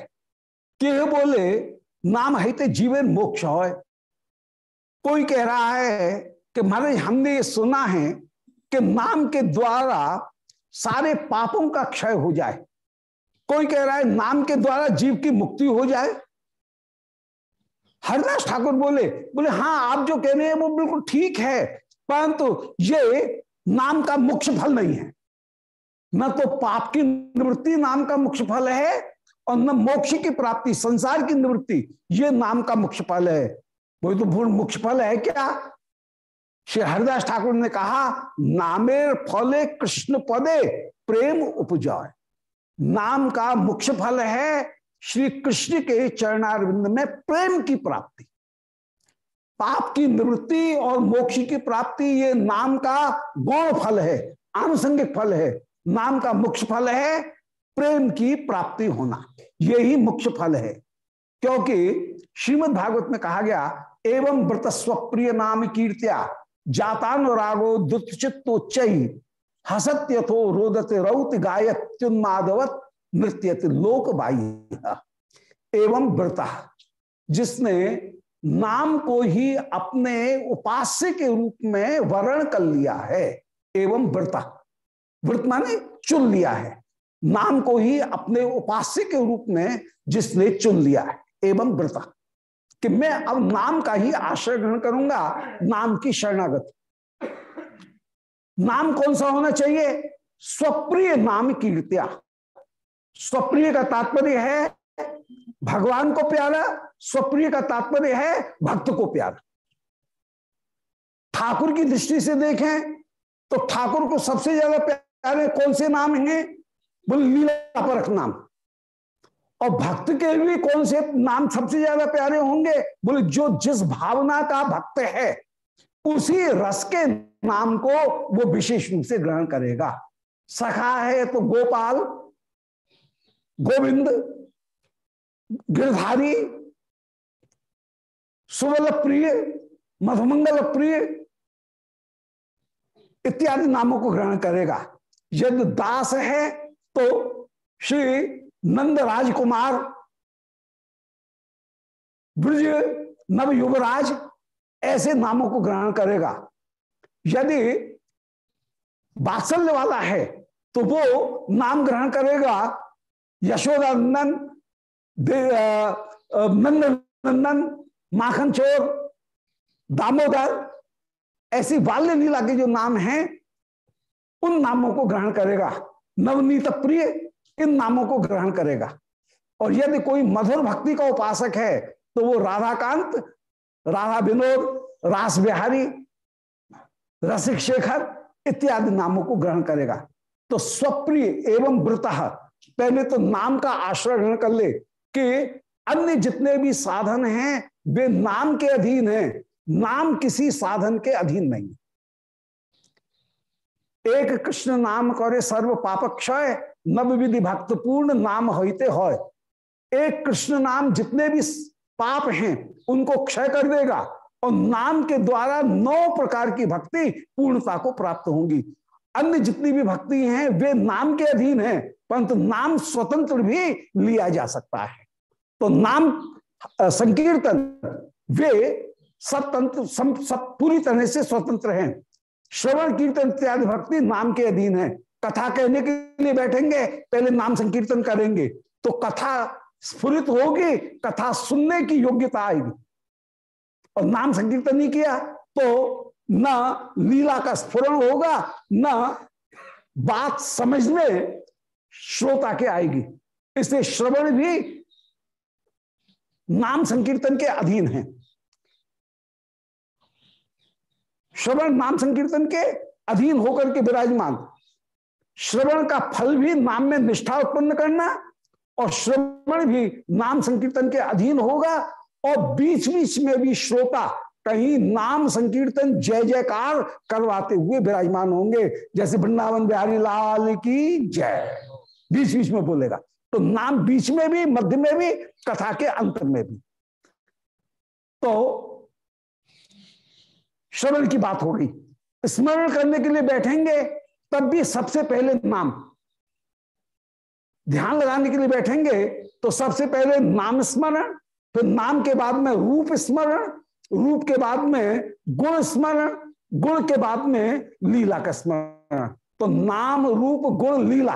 के बोले, नाम होते जीवन मोक्ष हो कोई कह रहा है कि महाराज, हमने ये सुना है कि नाम के द्वारा सारे पापों का क्षय हो जाए। कोई कह रहा है, नाम के द्वारा जीव की मुक्ति हो जाए। हरदास ठाकुर बोले बोले हाँ आप जो कह रहे हैं वो बिल्कुल ठीक है, परंतु ये नाम का मुख्य फल नहीं है। न तो पाप की निवृत्ति नाम का मुख्य फल है और न मोक्ष की प्राप्ति, संसार की निवृत्ति, ये नाम का मुख्य फल है। वो तो पूर्ण मुख्य फल है क्या? श्री हरिदास ठाकुर ने कहा नामेर फले कृष्ण पदे, प्रेम उपजाए। नाम का मुख्य फल है श्री कृष्ण के चरणारविंद में प्रेम की प्राप्ति। पाप की निवृत्ति और मोक्ष की प्राप्ति, ये नाम का गौण फल है, आनुषंगिक फल है। नाम का मुख्य फल है प्रेम की प्राप्ति होना। यही मुख्य फल है। क्योंकि श्रीमद् भागवत में कहा गया, एवं व्रत स्वप्रिय नाम कीर्त्या, जातान रागो दुचित्तोच्च हसत्यथो रोदत रौत गायत्युन्मादवत नृत्य लोक एवं व्रता, जिसने नाम को ही अपने उपास्य के रूप में वर्ण कर लिया है। एवं व्रता व्रत माने चुन लिया है। नाम को ही अपने उपास्य के रूप में जिसने चुन लिया है, एवं व्रता कि मैं अब नाम का ही आश्रय ग्रहण करूँगा, नाम की शरणागत। नाम कौन सा होना चाहिए? स्वप्रिय नाम कीर्त्या स्वप्रिय का तात्पर्य है भगवान को प्यारा, स्वप्रिय का तात्पर्य है भक्त को प्यारा। ठाकुर की दृष्टि से देखें तो ठाकुर को सबसे ज़्यादा प्यारे कौन से नाम हैं? बोले, लीला परख नाम। और भक्त के भी कौन से नाम सबसे ज़्यादा प्यारे होंगे? बोले, जो जिस भावना का भक्त है, उसी रस के नाम को वो विशेष रूप से ग्रहण करेगा। सखा है तो गोपाल, गोविंद, गिरधारी सुबल प्रिय मधुमंगल प्रिय इत्यादि नामों को ग्रहण करेगा। यदि दास है तो श्री नंद राजकुमार ब्रज नव युवराज ऐसे नामों को ग्रहण करेगा। यदि बात्सल्य वाला है तो वो नाम ग्रहण करेगा यशोदानंदन नंद नंदन माखन चोर दामोदर, ऐसी बाल्य लीला के जो नाम हैं उन नामों को ग्रहण करेगा। नवनीत प्रिय इन नामों को ग्रहण करेगा। और यदि कोई मधुर भक्ति का उपासक है तो वो राधाकांत, राधा विनोद, रास बिहारी रसिक शेखर इत्यादि नामों को ग्रहण करेगा। तो स्वप्रिय एवं व्रत पहले तो नाम का आश्रय ग्रहण कर ले कि अन्य जितने भी साधन हैं, वे नाम के अधीन हैं। नाम किसी साधन के अधीन नहीं। एक कृष्ण नाम करे सर्व पाप क्षय नव विधि भक्त पूर्ण नाम होते हो एक कृष्ण नाम जितने भी पाप हैं, उनको क्षय कर देगा और नाम के द्वारा नौ प्रकार की भक्ति पूर्णता को प्राप्त होंगी। अन्य जितनी भी भक्ति हैं, वे नाम के अधीन हैं, परंतु नाम स्वतंत्र भी लिया जा सकता है। तो नाम संकीर्तन, वे स्वतंत्र सब पूरी तरह से स्वतंत्र हैं। श्रवण कीर्तन इत्यादि भक्ति नाम के अधीन है। कथा कहने के लिए बैठेंगे, पहले नाम संकीर्तन करेंगे। तो कथा स्फुरित होगी, कथा सुनने की योग्यता आएगी। और नाम संकीर्तन नहीं किया तो न लीला का स्फुरण होगा, न बात समझ में श्रोता के आएगी। इसलिए श्रवण भी नाम संकीर्तन के अधीन है। श्रवण नाम संकीर्तन के अधीन होकर के विराजमान। श्रवण का फल भी नाम में निष्ठा उत्पन्न करना और श्रवण भी नाम संकीर्तन के अधीन होगा और बीच बीच में भी श्रोता कहीं नाम संकीर्तन जय जयकार करवाते हुए विराजमान होंगे। जैसे वृंदावन बिहारी लाल की जय। बीच बीच में बोलेगा। तो नाम बीच में भी, मध्य में भी, कथा के अंत में भी। तो श्रवण की बात हो गई। स्मरण करने के लिए बैठेंगे, तब भी सबसे पहले नाम। ध्यान लगाने के लिए बैठेंगे तो सबसे पहले नाम स्मरण, फिर नाम के बाद में रूप स्मरण, रूप के बाद में गुण स्मरण, गुण के बाद में लीला का स्मरण। तो नाम, रूप, गुण, लीला,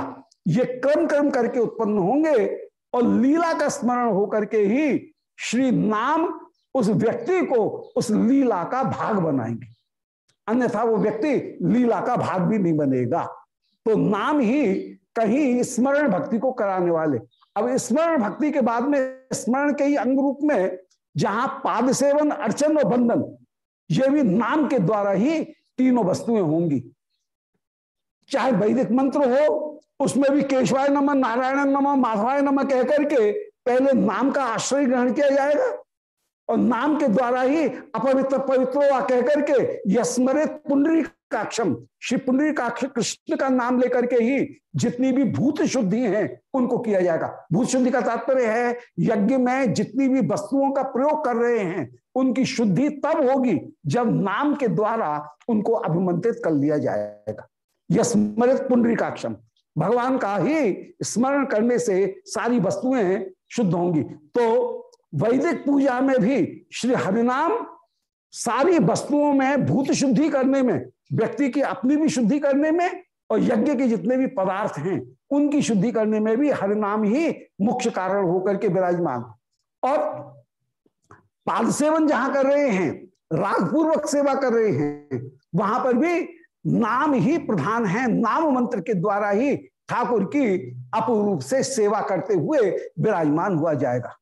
ये क्रम क्रम करके उत्पन्न होंगे और लीला का स्मरण होकर के ही श्री नाम उस व्यक्ति को उस लीला का भाग बनाएँगे। अन्यथा वो व्यक्ति लीला का भाग भी नहीं बनेगा। तो नाम ही कहीं स्मरण भक्ति को कराने वाले। अब स्मरण भक्ति के बाद में स्मरण के ही अंग रूप में जहाँ पाद सेवन, अर्चन और बंधन ये भी नाम के द्वारा ही तीनों वस्तुएँ होंगी। चाहे वैदिक मंत्र हो, उसमें भी केशवाय नमः, नारायण नमः, माधवाय नमः कहकर के पहले नाम का आश्रय ग्रहण किया जाएगा। और नाम के द्वारा ही अपवित्र पवित्र कह करके यस्मरित पुंडरी काक्षम श्री पुंडरी काक्ष कृष्ण का नाम लेकर के ही जितनी भी भूत शुद्धि हैं, उनको किया जाएगा। भूत शुद्धि का तात्पर्य है, यज्ञ में जितनी भी वस्तुओं का प्रयोग कर रहे हैं, उनकी शुद्धि तब होगी जब नाम के द्वारा उनको अभिमंत्रित कर लिया जाएगा। यस्मरित पुंडरी काक्षम भगवान का ही स्मरण करने से सारी वस्तुएँ शुद्ध होंगी। तो वैदिक पूजा में भी श्री हरिनाम सारी वस्तुओं में भूत शुद्धि करने में, व्यक्ति की अपनी भी शुद्धि करने में और यज्ञ के जितने भी पदार्थ हैं, उनकी शुद्धि करने में भी हरिनाम ही मुख्य कारण होकर के विराजमान। और पाद सेवन जहाँ कर रहे हैं, रागपूर्वक सेवा कर रहे हैं, वहाँ पर भी नाम ही प्रधान है, नाम मंत्र के द्वारा ही ठाकुर की अपूर्व से सेवा करते हुए विराजमान हुआ जाएगा।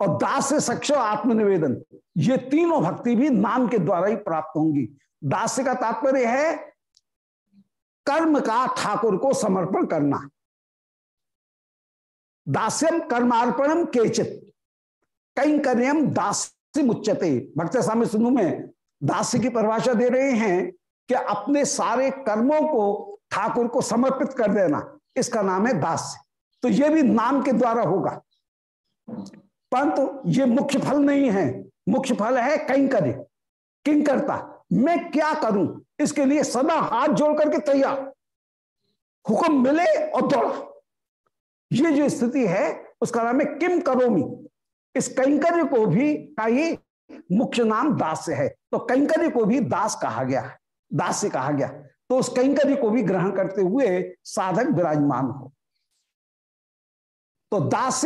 और दास से सक्ष आत्मनिवेदन। ये तीनों भक्ति भी नाम के द्वारा ही प्राप्त होंगी। दास का तात्पर्य है, कर्म का ठाकुर को समर्पण करना। दास्यम कर्मार्पणम केचित। कई कर्यम दास्य मुच्चते भक्त स्वामी सिंधु में दास्य की परिभाषा दे रहे हैं कि अपने सारे कर्मों को ठाकुर को समर्पित कर देना। इसका नाम है दास्य। तो यह भी नाम के द्वारा होगा। परंतु ये मुख्य फल नहीं है। मुख्य फल है कहीं करे किंग करता मैं क्या करूँ? इसके लिए सदा हाथ जोड़ करके तैयार। हुक्म मिले और दौड़ा। ये जो स्थिति है, उसका नाम है किम करोमी। इस कैंकर्य को भी का ही मुख्य नाम दास है। तो कैंकर्य को भी दास कहा गया है। दास से कहा गया। तो उस कैंकर्य को भी ग्रहण करते हुए साधक विराजमान हो। तो दास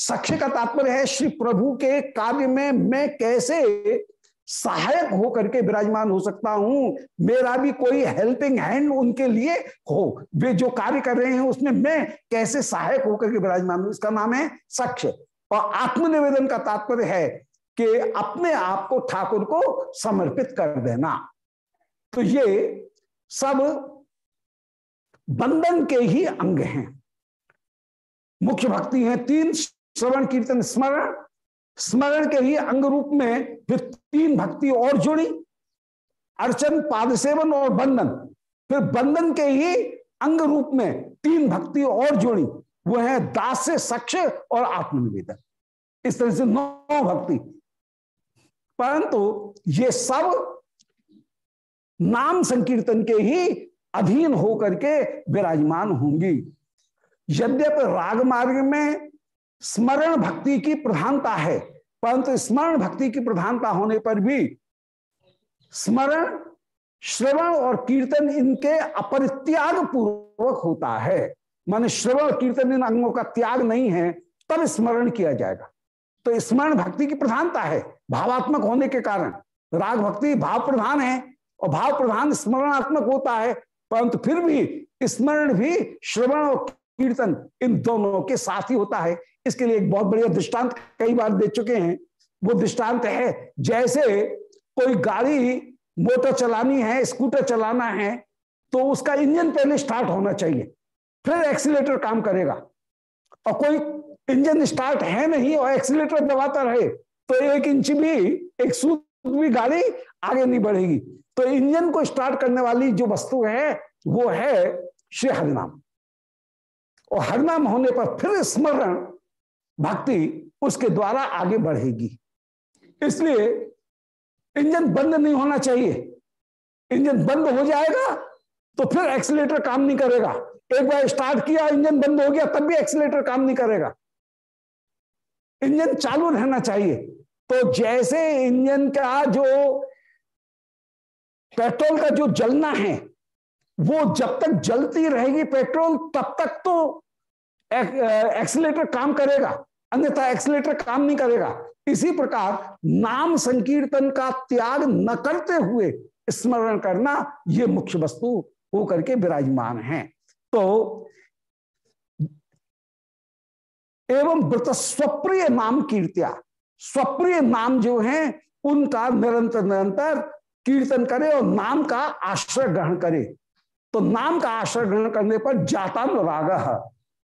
साक्ष्य का तात्पर्य है श्री प्रभु के कार्य में मैं कैसे सहायक होकर के विराजमान हो सकता हूँ? मेरा भी कोई हेल्पिंग हैंड उनके लिए हो। वे जो कार्य कर रहे हैं, उसमें मैं कैसे सहायक होकर के विराजमान हूँ? इसका नाम है साक्ष्य। और आत्मनिवेदन का तात्पर्य है कि अपने आप को ठाकुर को समर्पित कर देना। तो ये सब बंधन के ही अंग हैं। मुख्य भक्ति हैं तीन श्रवण, कीर्तन, स्मरण। स्मरण के ही अंग रूप में फिर तीन भक्ति और जुड़ी। अर्चन पाद सेवन और बंधन फिर बंधन के ही अंग रूप में तीन भक्ति और जोड़ी। वो है दास से सक्ष और आत्मनिवेदन इस तरह से नौ भक्ति। परंतु ये सब नाम संकीर्तन के ही अधीन होकर के विराजमान होंगी। यद्यप राग मार्ग में स्मरण भक्ति की प्रधानता है। परंतु स्मरण भक्ति की प्रधानता होने पर भी स्मरण, श्रवण और कीर्तन इनके अपरित्याग पूर्वक होता है। माने श्रवण और कीर्तन इन अंगों का त्याग नहीं है, तब स्मरण किया जाएगा। तो स्मरण भक्ति की प्रधानता है भावात्मक होने के कारण। राग भक्ति भाव प्रधान है और भाव प्रधान स्मरणात्मक होता है, परंतु फिर भी स्मरण भी श्रवण और कीर्तन इन दोनों के साथ ही होता है। इसके लिए एक बहुत बढ़िया दृष्टांत कई बार दे चुके हैं। वो दृष्टांत है, जैसे कोई गाड़ी मोटर चलानी है, स्कूटर चलाना है तो उसका इंजन पहले स्टार्ट होना चाहिए, फिर एक्सीटर काम करेगा। और कोई इंजन स्टार्ट है नहीं और एक्सीटर दबाता रहे तो एक इंच भी, एक सूत भी गाड़ी आगे नहीं बढ़ेगी। तो इंजन को स्टार्ट करने वाली जो वस्तु है, वो है श्री हरिनाम। और हरिनाम होने पर फिर स्मरण भक्ति उसके द्वारा आगे बढ़ेगी। इसलिए इंजन बंद नहीं होना चाहिए। इंजन बंद हो जाएगा तो फिर एक्सीटर काम नहीं करेगा। एक बार स्टार्ट किया, इंजन बंद हो गया, तब भी एक्सीटर काम नहीं करेगा। इंजन चालू रहना चाहिए। तो जैसे इंजन का जो पेट्रोल का जो जलना है, वो जब तक जलती रहेगी पेट्रोल, तब तक तो एक्सीटर काम करेगा। अन्यथा एक्सीटर काम नहीं करेगा। इसी प्रकार नाम संकीर्तन का त्याग न करते हुए स्मरण करना ये मुख्य वस्तु होकर के विराजमान है। तो एवं व्रत स्वप्रिय नाम कीर्तिया। स्वप्रिय नाम जो है, उनका निरंतर निरंतर कीर्तन करे और नाम का आश्रय ग्रहण करे। तो नाम का आश्रय ग्रहण करने पर जातानुराग,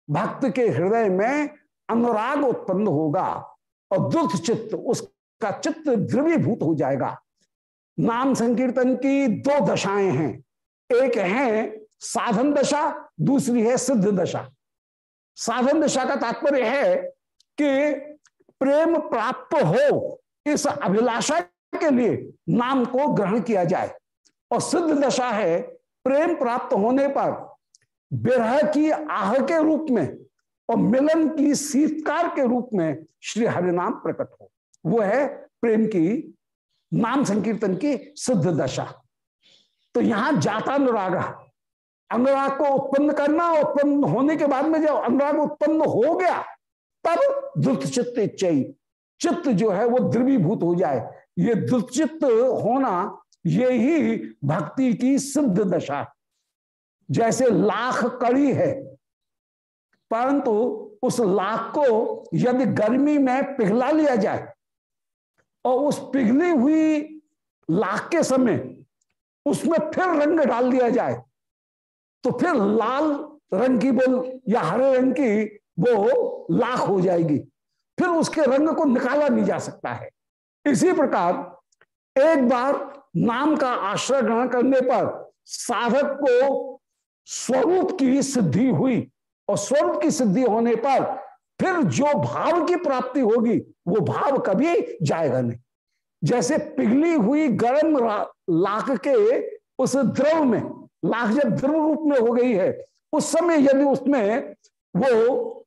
भक्त के हृदय में अनुराग उत्पन्न होगा और दुर्थ चित्त, उसका चित्त द्रवीभूत हो जाएगा। नाम संकीर्तन की दो दशाएँ हैं। एक है साधन दशा, दूसरी है सिद्ध दशा। साधन दशा का तात्पर्य है कि प्रेम प्राप्त हो इस अभिलाषा के लिए नाम को ग्रहण किया जाए। और सिद्ध दशा है प्रेम प्राप्त होने पर विरह की आह के रूप में और मिलन की सीतकार के रूप में श्री हरिनाम प्रकट हो। वो है प्रेम की नाम संकीर्तन की सिद्ध दशा। तो यहाँ जाता अनुराग। अनुराग को उत्पन्न करना, उत्पन्न होने के बाद में जब अनुराग उत्पन्न हो गया, तब द्रुत चित्त इच्छई। चित्त जो है वो द्रवीभूत हो जाए। ये दुचित्त होना, ये ही भक्ति की सिद्ध दशा। जैसे लाख कड़ी है परंतु उस लाख को यदि गर्मी में पिघला लिया जाए और उस पिघली हुई लाख के समय उसमें फिर रंग डाल दिया जाए तो फिर लाल रंग की बोल या हरे रंग की वो लाख हो जाएगी। फिर उसके रंग को निकाला नहीं जा सकता है। इसी प्रकार एक बार नाम का आश्रय ग्रहण करने पर साधक को स्वरूप की सिद्धि हुई। और स्वरूप की सिद्धि होने पर फिर जो भाव की प्राप्ति होगी, वो भाव कभी जाएगा नहीं। जैसे पिघली हुई गर्म लाख के उस द्रव में, लाख जब द्रव रूप में हो गई है, उस समय यदि उसमें वो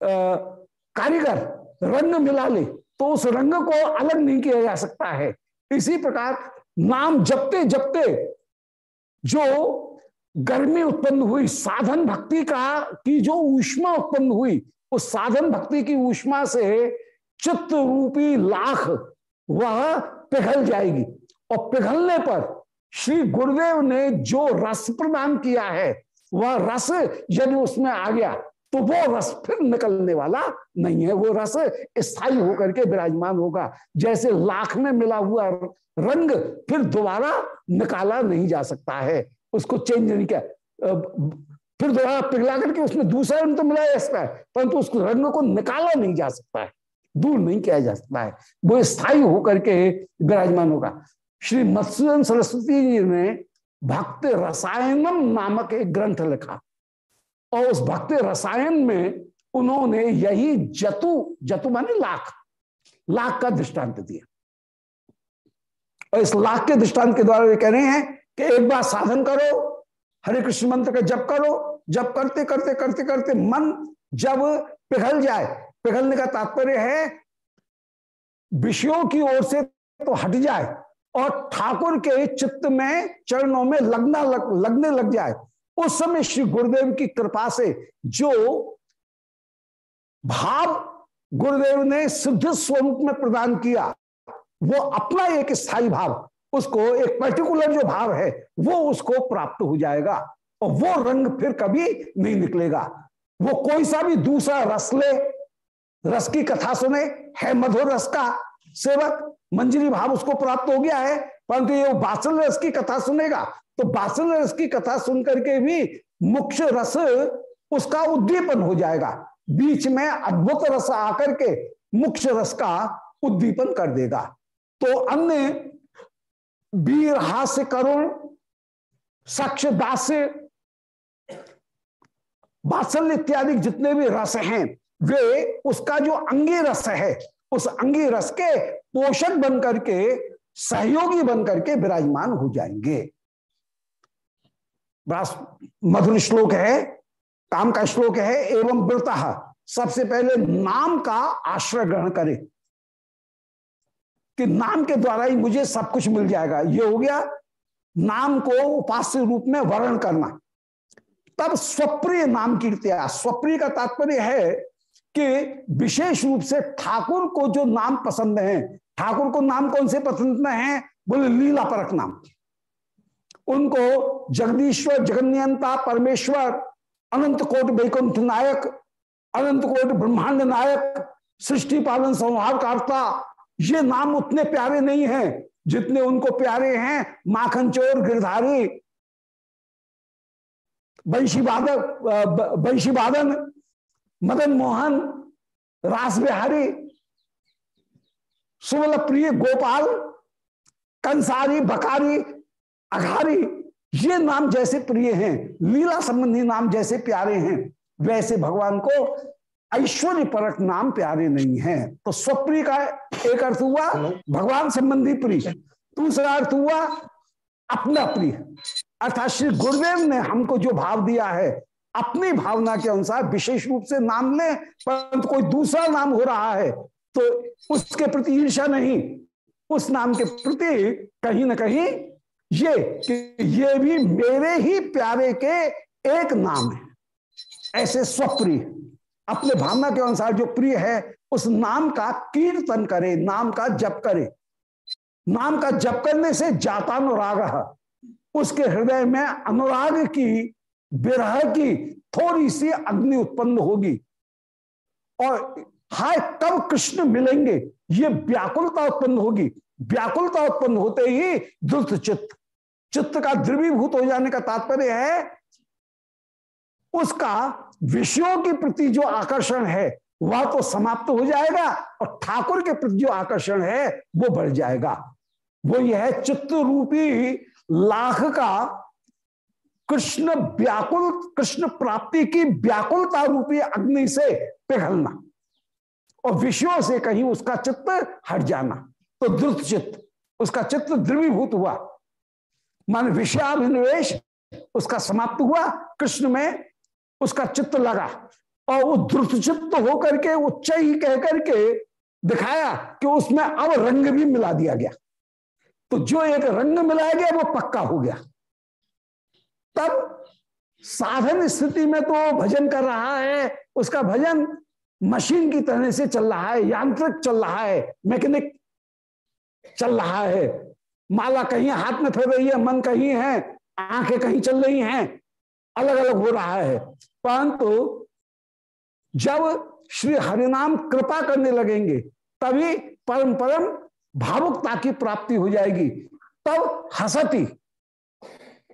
कारीगर रंग मिला ले तो उस रंग को अलग नहीं किया जा सकता है। इसी प्रकार नाम जपते जपते जो गर्मी उत्पन्न हुई साधन भक्ति का, की जो ऊष्मा उत्पन्न हुई, उस साधन भक्ति की ऊष्मा से चित्त रूपी लाख वह पिघल जाएगी। और पिघलने पर श्री गुरुदेव ने जो रस प्रदान किया है, वह रस यदि उसमें आ गया तो वो रस फिर निकलने वाला नहीं है। वो रस स्थायी होकर के विराजमान होगा। जैसे लाख में मिला हुआ रंग फिर दोबारा निकाला नहीं जा सकता है। उसको चेंज नहीं किया। फिर दोबारा पिघला करके उसमें दूसरा रंग तो मिलाया जा सकता है परंतु उस रंग को निकाला नहीं जा सकता है, दूर नहीं किया जा सकता है। वो स्थायी होकर के विराजमान होगा श्री मत्स्यन सरस्वती जी ने भक्त रसायनम नामक एक ग्रंथ लिखा। और उस भक्त रसायन में उन्होंने यही जतु जतु माने लाख लाख का दृष्टांत दिया। और इस लाख के दृष्टांत के द्वारा वे कह रहे हैं कि एक बार साधन करो हरे कृष्ण मंत्र का जप करो। जब करते करते करते करते मन जब पिघल जाए पिघलने का तात्पर्य है विषयों की ओर से तो हट जाए और ठाकुर के चित्त में चरणों में लगना लग, लगने लग जाए। उस समय श्री गुरुदेव की कृपा से जो भाव गुरुदेव ने सिद्ध स्वरूप में प्रदान किया वो अपना एक स्थायी भाव उसको एक पर्टिकुलर जो भाव है, वो उसको प्राप्त हो जाएगा और वो रंग फिर कभी नहीं निकलेगा। वो कोई सा भी दूसरा रस ले, रस की कथा सुने, है मधुर रस का सेवक, मंजरी भाव उसको प्राप्त हो गया है, परंतु ये बासल रस की कथा सुनेगा तो बासल रस की कथा सुन करके भी मुख्य रस उसका उद्दीपन हो जाएगा। बीच में अद्भुत रस आकर के मुख्य रस का उद्दीपन कर देगा। तो अन्य वीर हास्य करुण सक्ष दास बात्सल्य इत्यादि जितने भी रस हैं, वे उसका जो अंगी रस है, उस अंगी रस के पोषक बनकर के, सहयोगी बनकर के विराजमान हो जाएँगे। मधुर श्लोक है, काम का श्लोक है, एवं व्रता सबसे पहले नाम का आश्रय ग्रहण करे। कि नाम के द्वारा ही मुझे सब कुछ मिल जाएगा। ये हो गया नाम को उपास्य रूप में वर्ण करना। तब स्वप्रिय नाम कीर्तिया स्वप्रिय का तात्पर्य है कि विशेष रूप से ठाकुर को जो नाम पसंद है, ठाकुर को नाम कौन से पसंद है? बोले लीला परक नाम उनको जगदीश्वर, जगन्यंता, परमेश्वर अनंत कोट वैकुंठ नायक अनंत कोट ब्रह्मांड नायक सृष्टि पालन संहार करता ये नाम उतने प्यारे नहीं हैं जितने उनको प्यारे हैं माखन चोर गिरधारी बादक वंशी बादन मदन मोहन, रास बिहारी सुबल प्रिय गोपाल, कंसारी बकारी अघारी, ये नाम जैसे प्रिय हैं, लीला संबंधी नाम जैसे प्यारे हैं, वैसे भगवान को ऐश्वर्य परक नाम प्यारे नहीं है। तो स्वप्रिय का एक अर्थ हुआ भगवान संबंधी प्रिय। दूसरा अर्थ हुआ अपना प्रिय। अर्थात श्री गुरुदेव ने हमको जो भाव दिया है अपनी भावना के अनुसार विशेष रूप से नाम ले परंतु कोई दूसरा नाम हो रहा है तो उसके प्रति ईर्षा नहीं। उस नाम के प्रति कहीं ना कहीं ये कि ये भी मेरे ही प्यारे के एक नाम है। ऐसे स्वप्रिय अपने भावना के अनुसार जो प्रिय है, उस नाम का कीर्तन करे, नाम का जप करे। नाम का जप करने से जातानुराग उसके हृदय में अनुराग की, विरह की थोड़ी सी अग्नि उत्पन्न होगी। और हाय, कब कृष्ण मिलेंगे? ये व्याकुलता उत्पन्न होगी। व्याकुलता उत्पन्न होते ही दुर्थ चित्त चित्त का द्रवीभूत हो जाने का तात्पर्य है उसका विषयों के प्रति जो आकर्षण है, वह तो समाप्त हो जाएगा और ठाकुर के प्रति जो आकर्षण है, वो बढ़ जाएगा। वो यह चित्त रूपी लाख का कृष्ण व्याकुल, कृष्ण प्राप्ति की व्याकुलता रूपी अग्नि से पिघलना और विषयों से कहीं उसका चित्त हट जाना। तो द्रुत चित्त, उसका चित्त द्रवीभूत हुआ। मान विषयाभिनिवेश, उसका समाप्त हुआ। कृष्ण में उसका चित्त लगा और वो द्रुत चित्त होकर के, उच्च ही कह करके दिखाया कि उसमें अब रंग भी मिला दिया गया। तो जो एक रंग मिलाया गया, वो पक्का हो गया। तब साधन स्थिति में तो भजन कर रहा है, उसका भजन मशीन की तरह से चल रहा है, यांत्रिक चल रहा है, मैकेनिक चल रहा है। माला कहीं हाथ में फिर रही है, मन कहीं है, आँखें कहीं चल रही हैं अलग अलग हो रहा है। परंतु जब श्री हरिनाम कृपा करने लगेंगे, तभी परम परम भावुकता की प्राप्ति हो जाएगी। तब हसती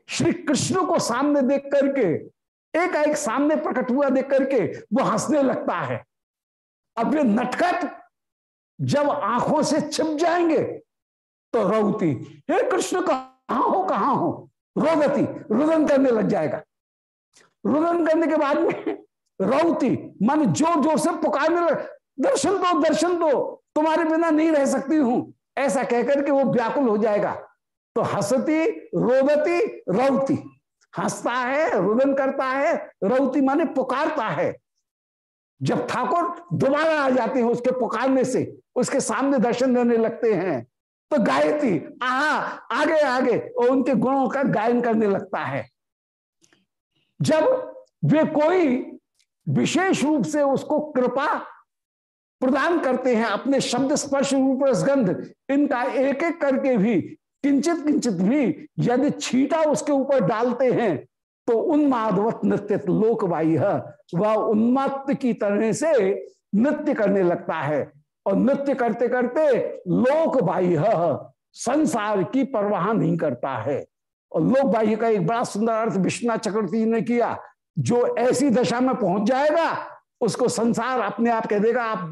श्री कृष्ण को सामने देख करके एक एक सामने प्रकट हुआ देख करके, वो हंसने लगता है। अब ये नटखट जब आँखों से छिप जाएँगे तो रौती, हे कृष्ण, कहा हो कहा हो? रोगति रुदन करने लग जाएगा। रुदन करने के बाद में रौती, मन ज़ोर ज़ोर से पुकारने लग, दर्शन दो दर्शन दो, तुम्हारे बिना नहीं रह सकती हूँ। ऐसा कहकर के वो व्याकुल हो जाएगा। तो हंसती, रोदती, रौती। हंसता है रुदन करता है, रौती माने पुकारता है। जब ठाकुर दोबारा आ जाते हैं उसके पुकारने से, उसके सामने दर्शन देने लगते हैं तो गायती आहा, आगे आगे, और उनके गुणों का गायन करने लगता है। जब वे कोई विशेष रूप से उसको कृपा प्रदान करते हैं, अपने शब्द स्पर्श रूप गंध, इनका एक एक करके भी किंचित किंचित भी यदि छीटा उसके ऊपर डालते हैं तो उन्मादवत नृत्य लोक बाह्य वह उन्मत्त की तरह से नृत्य करने लगता है। और नृत्य करते करते लोक बाह्य संसार की परवाह नहीं करता है। और लोक बाह्य का एक बड़ा सुंदर अर्थ विश्वनाथ चक्रवर्ती ने किया, जो ऐसी दशा में पहुँच जाएगा, उसको संसार अपने आप कह देगा, आप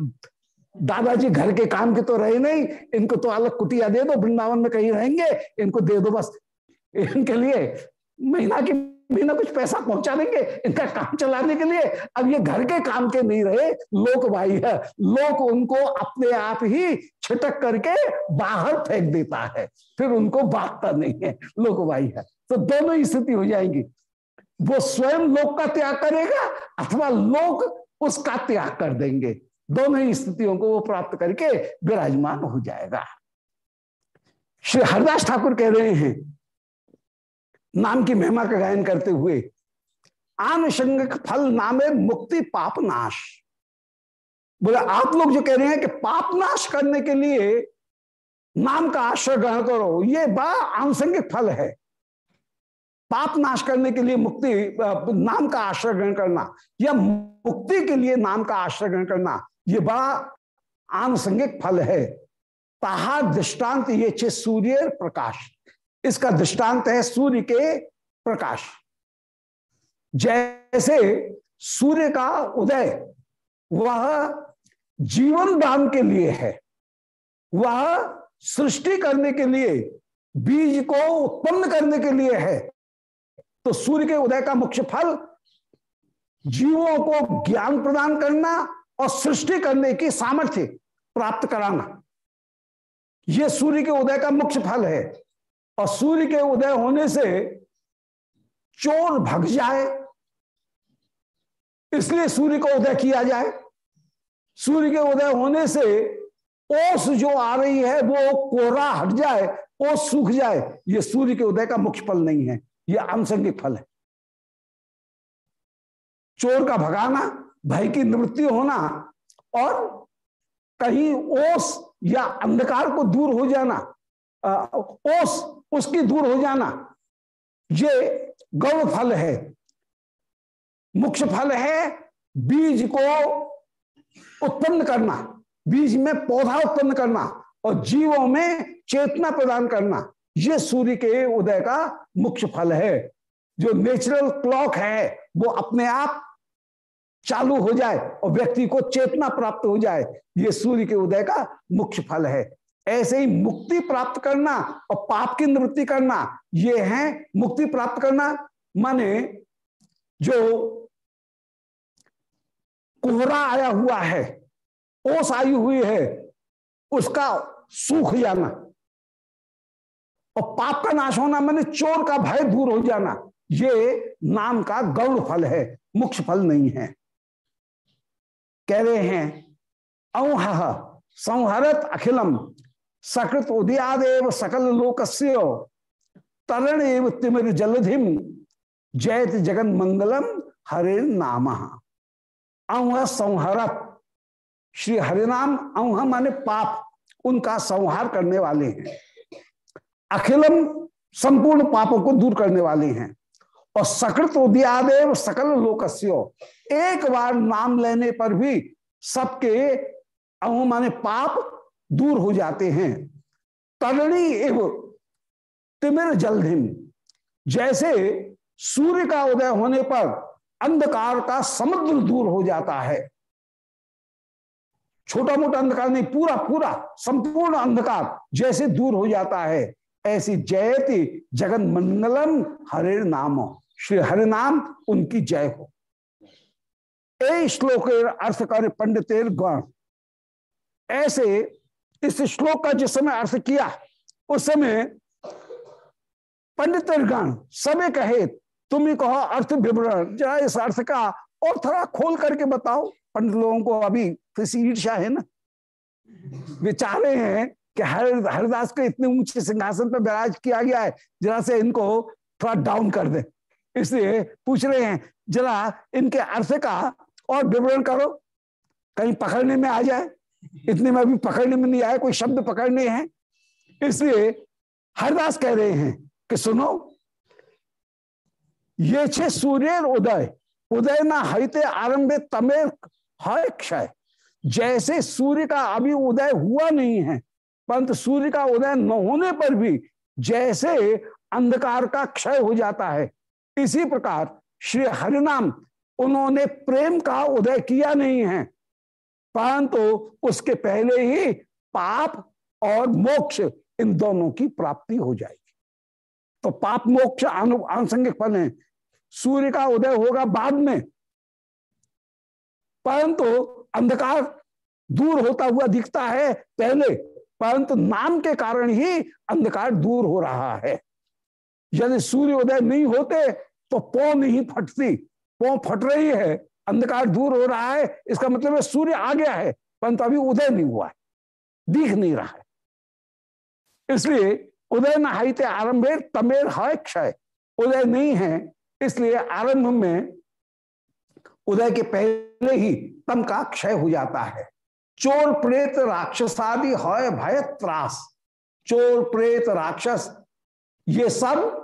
दादाजी घर के काम के तो रहे नहीं, इनको तो अलग कुटिया दे दो, वृंदावन में कहीं रहेंगे, इनको दे दो बस। इनके लिए महीना की महीना कुछ पैसा पहुँचा देंगे, इनका काम चलाने के लिए। अब ये घर के काम के नहीं रहे, लोक भाई है लोक उनको अपने आप ही छिटक करके बाहर फेंक देता है। फिर उनको बांटता नहीं है। लोक भाई है। तो दोनों स्थिति हो जाएँगी। वो स्वयं लोक का त्याग करेगा अथवा लोक उसका त्याग कर देंगे। दोनों ही स्थितियों को वो प्राप्त करके विराजमान हो जाएगा। श्री हरदास ठाकुर कह रहे हैं, नाम की महिमा का गायन करते हुए आनुषंगिक फल नामे मुक्ति पाप नाश। बोले, आप लोग जो कह रहे हैं कि पाप नाश करने के लिए नाम का आश्रय ग्रहण करो, ये बड़ा आनुषंगिक फल है। पाप नाश करने के लिए मुक्ति, नाम का आश्रय ग्रहण करना, या मुक्ति के लिए नाम का आश्रय ग्रहण करना, ये बड़ा आनुषंगिक फल है। ताहा दृष्टांत ये छे सूर्य प्रकाश। इसका दृष्टांत है सूर्य के प्रकाश। जैसे सूर्य का उदय, वह जीवन दान के लिए है। वह सृष्टि करने के लिए, बीज को उत्पन्न करने के लिए है। तो सूर्य के उदय का मुख्य फल, जीवों को ज्ञान प्रदान करना और सृष्टि करने की सामर्थ्य प्राप्त कराना। यह सूर्य के उदय का मुख्य फल है। और सूर्य के उदय होने से चोर भग जाए, इसलिए सूर्य को उदय किया जाए। सूर्य के उदय होने से ओस जो आ रही है, वो कोहरा हट जाए, ओस सूख जाए, ये सूर्य के उदय का मुख्य फल नहीं है, ये आनुषंगिक फल है। चोर का भगाना, भय की निवृत्ति होना और कहीं ओस या अंधकार को दूर हो जाना ओस उसकी दूर हो जाना, ये गौण फल है। मुख्य फल है बीज को उत्पन्न करना, बीज में पौधा उत्पन्न करना और जीवों में चेतना प्रदान करना, ये सूर्य के उदय का मुख्य फल है। जो नेचुरल क्लॉक है, वो अपने आप चालू हो जाए और व्यक्ति को चेतना प्राप्त हो जाए, ये सूर्य के उदय का मुख्य फल है। ऐसे ही मुक्ति प्राप्त करना और पाप की निवृत्ति करना, ये है मुक्ति प्राप्त करना। माने जो कोहरा आया हुआ है, ओस आई हुई है, उसका सूख जाना। और पाप का नाश होना मैंने चोर का भय दूर हो जाना, ये नाम का गौण फल है, मुख्य फल नहीं है। कह रहे हैं, औह संहरत अखिलम, सकृत उदयादेव सकल लोकस्य तरण एव तिमिर जलधिम जयत जगन मंगलम हरे नाम। अंह संहरत श्री हरिनाम अंह माने पाप, उनका संहार करने वाले हैं। अखिलम संपूर्ण पापों को दूर करने वाले हैं। और सकृत उदयादेव सकल लोकस्यो। एक बार नाम लेने पर भी सबके अहु माने पाप दूर हो जाते हैं। तरणी एव तिमिर जलधिम जैसे सूर्य का उदय होने पर अंधकार का समुद्र दूर हो जाता है। छोटा मोटा अंधकार नहीं पूरा पूरा संपूर्ण अंधकार जैसे दूर हो जाता है। ऐसी जयति जगन मंगलम हरे नाम। श्री हरि नाम उनकी जय हो। ए श्लोक अर्थ कर पंडितेर गण ऐसे इस श्लोक का जिस समय अर्थ किया, उस समय पंडित गण समय कहे तुम ही कहो अर्थ विवरण जरा इस अर्थ का, और थोड़ा खोल करके बताओ। पंडित लोगों को अभी किसी ईर्षा है ना? वे चाह रहे हैं कि हर, हरिदास को इतने ऊँचे सिंहासन पर विराज किया गया है, जरा से इनको थोड़ा डाउन कर दे। इसलिए पूछ रहे हैं, जरा इनके अर्थ का और विवरण करो। कहीं पकड़ने में आ जाए। इतने में अभी पकड़ने में नहीं आए कोई शब्द पकड़ने हैं। इसलिए हरदास कह रहे हैं कि सुनो ये छे सूर्य उदय। उदय ना हईते आरंभे तमेर है क्षय। जैसे सूर्य का अभी उदय हुआ नहीं है, परंतु सूर्य का उदय न होने पर भी जैसे अंधकार का क्षय हो जाता है। इसी प्रकार श्री हरिनाम, उन्होंने प्रेम का उदय किया नहीं है, परंतु तो उसके पहले ही पाप और मोक्ष इन दोनों की प्राप्ति हो जाएगी। तो पाप मोक्ष आनुसंगिक फल है। सूर्य का उदय होगा बाद में। परंतु अंधकार दूर होता हुआ दिखता है पहले, परंतु नाम के कारण ही अंधकार दूर हो रहा है। यदि सूर्य उदय नहीं होते तो पौ नहीं फटती। पौ फट रही है, अंधकार दूर हो रहा है, इसका मतलब है सूर्य आ गया है, परंतु अभी उदय नहीं हुआ है, दिख नहीं रहा है। इसलिए उदय नहाइते आरंभे तमेर है क्षय। उदय नहीं है इसलिए आरंभ में उदय के पहले ही तम का क्षय हो जाता है। चोर प्रेत राक्षसादि है भय त्रास। चोर प्रेत राक्षस, ये सब,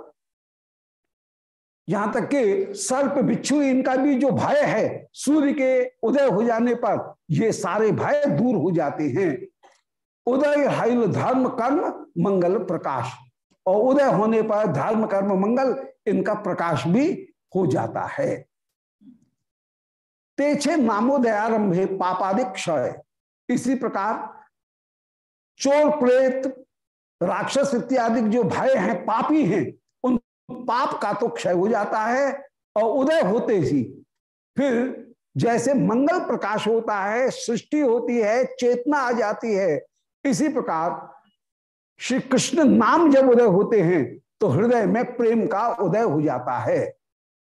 यहाँ तक कि सर्प बिच्छू इनका भी जो भय है, सूर्य के उदय हो जाने पर ये सारे भय दूर हो जाते हैं। उदय हईल धर्म कर्म मंगल प्रकाश। और उदय होने पर धर्म कर्म मंगल इनका प्रकाश भी हो जाता है। तेछे नामोदयारंभे पापादिक क्षय। इसी प्रकार चोर प्रेत, राक्षस इत्यादि जो भय हैं, पापी हैं, उन पाप का तो क्षय हो जाता है और उदय होते ही फिर जैसे मंगल प्रकाश होता है, सृष्टि होती है, चेतना आ जाती है। इसी प्रकार श्री कृष्ण नाम जब उदय होते हैं तो हृदय में प्रेम का उदय हो जाता है।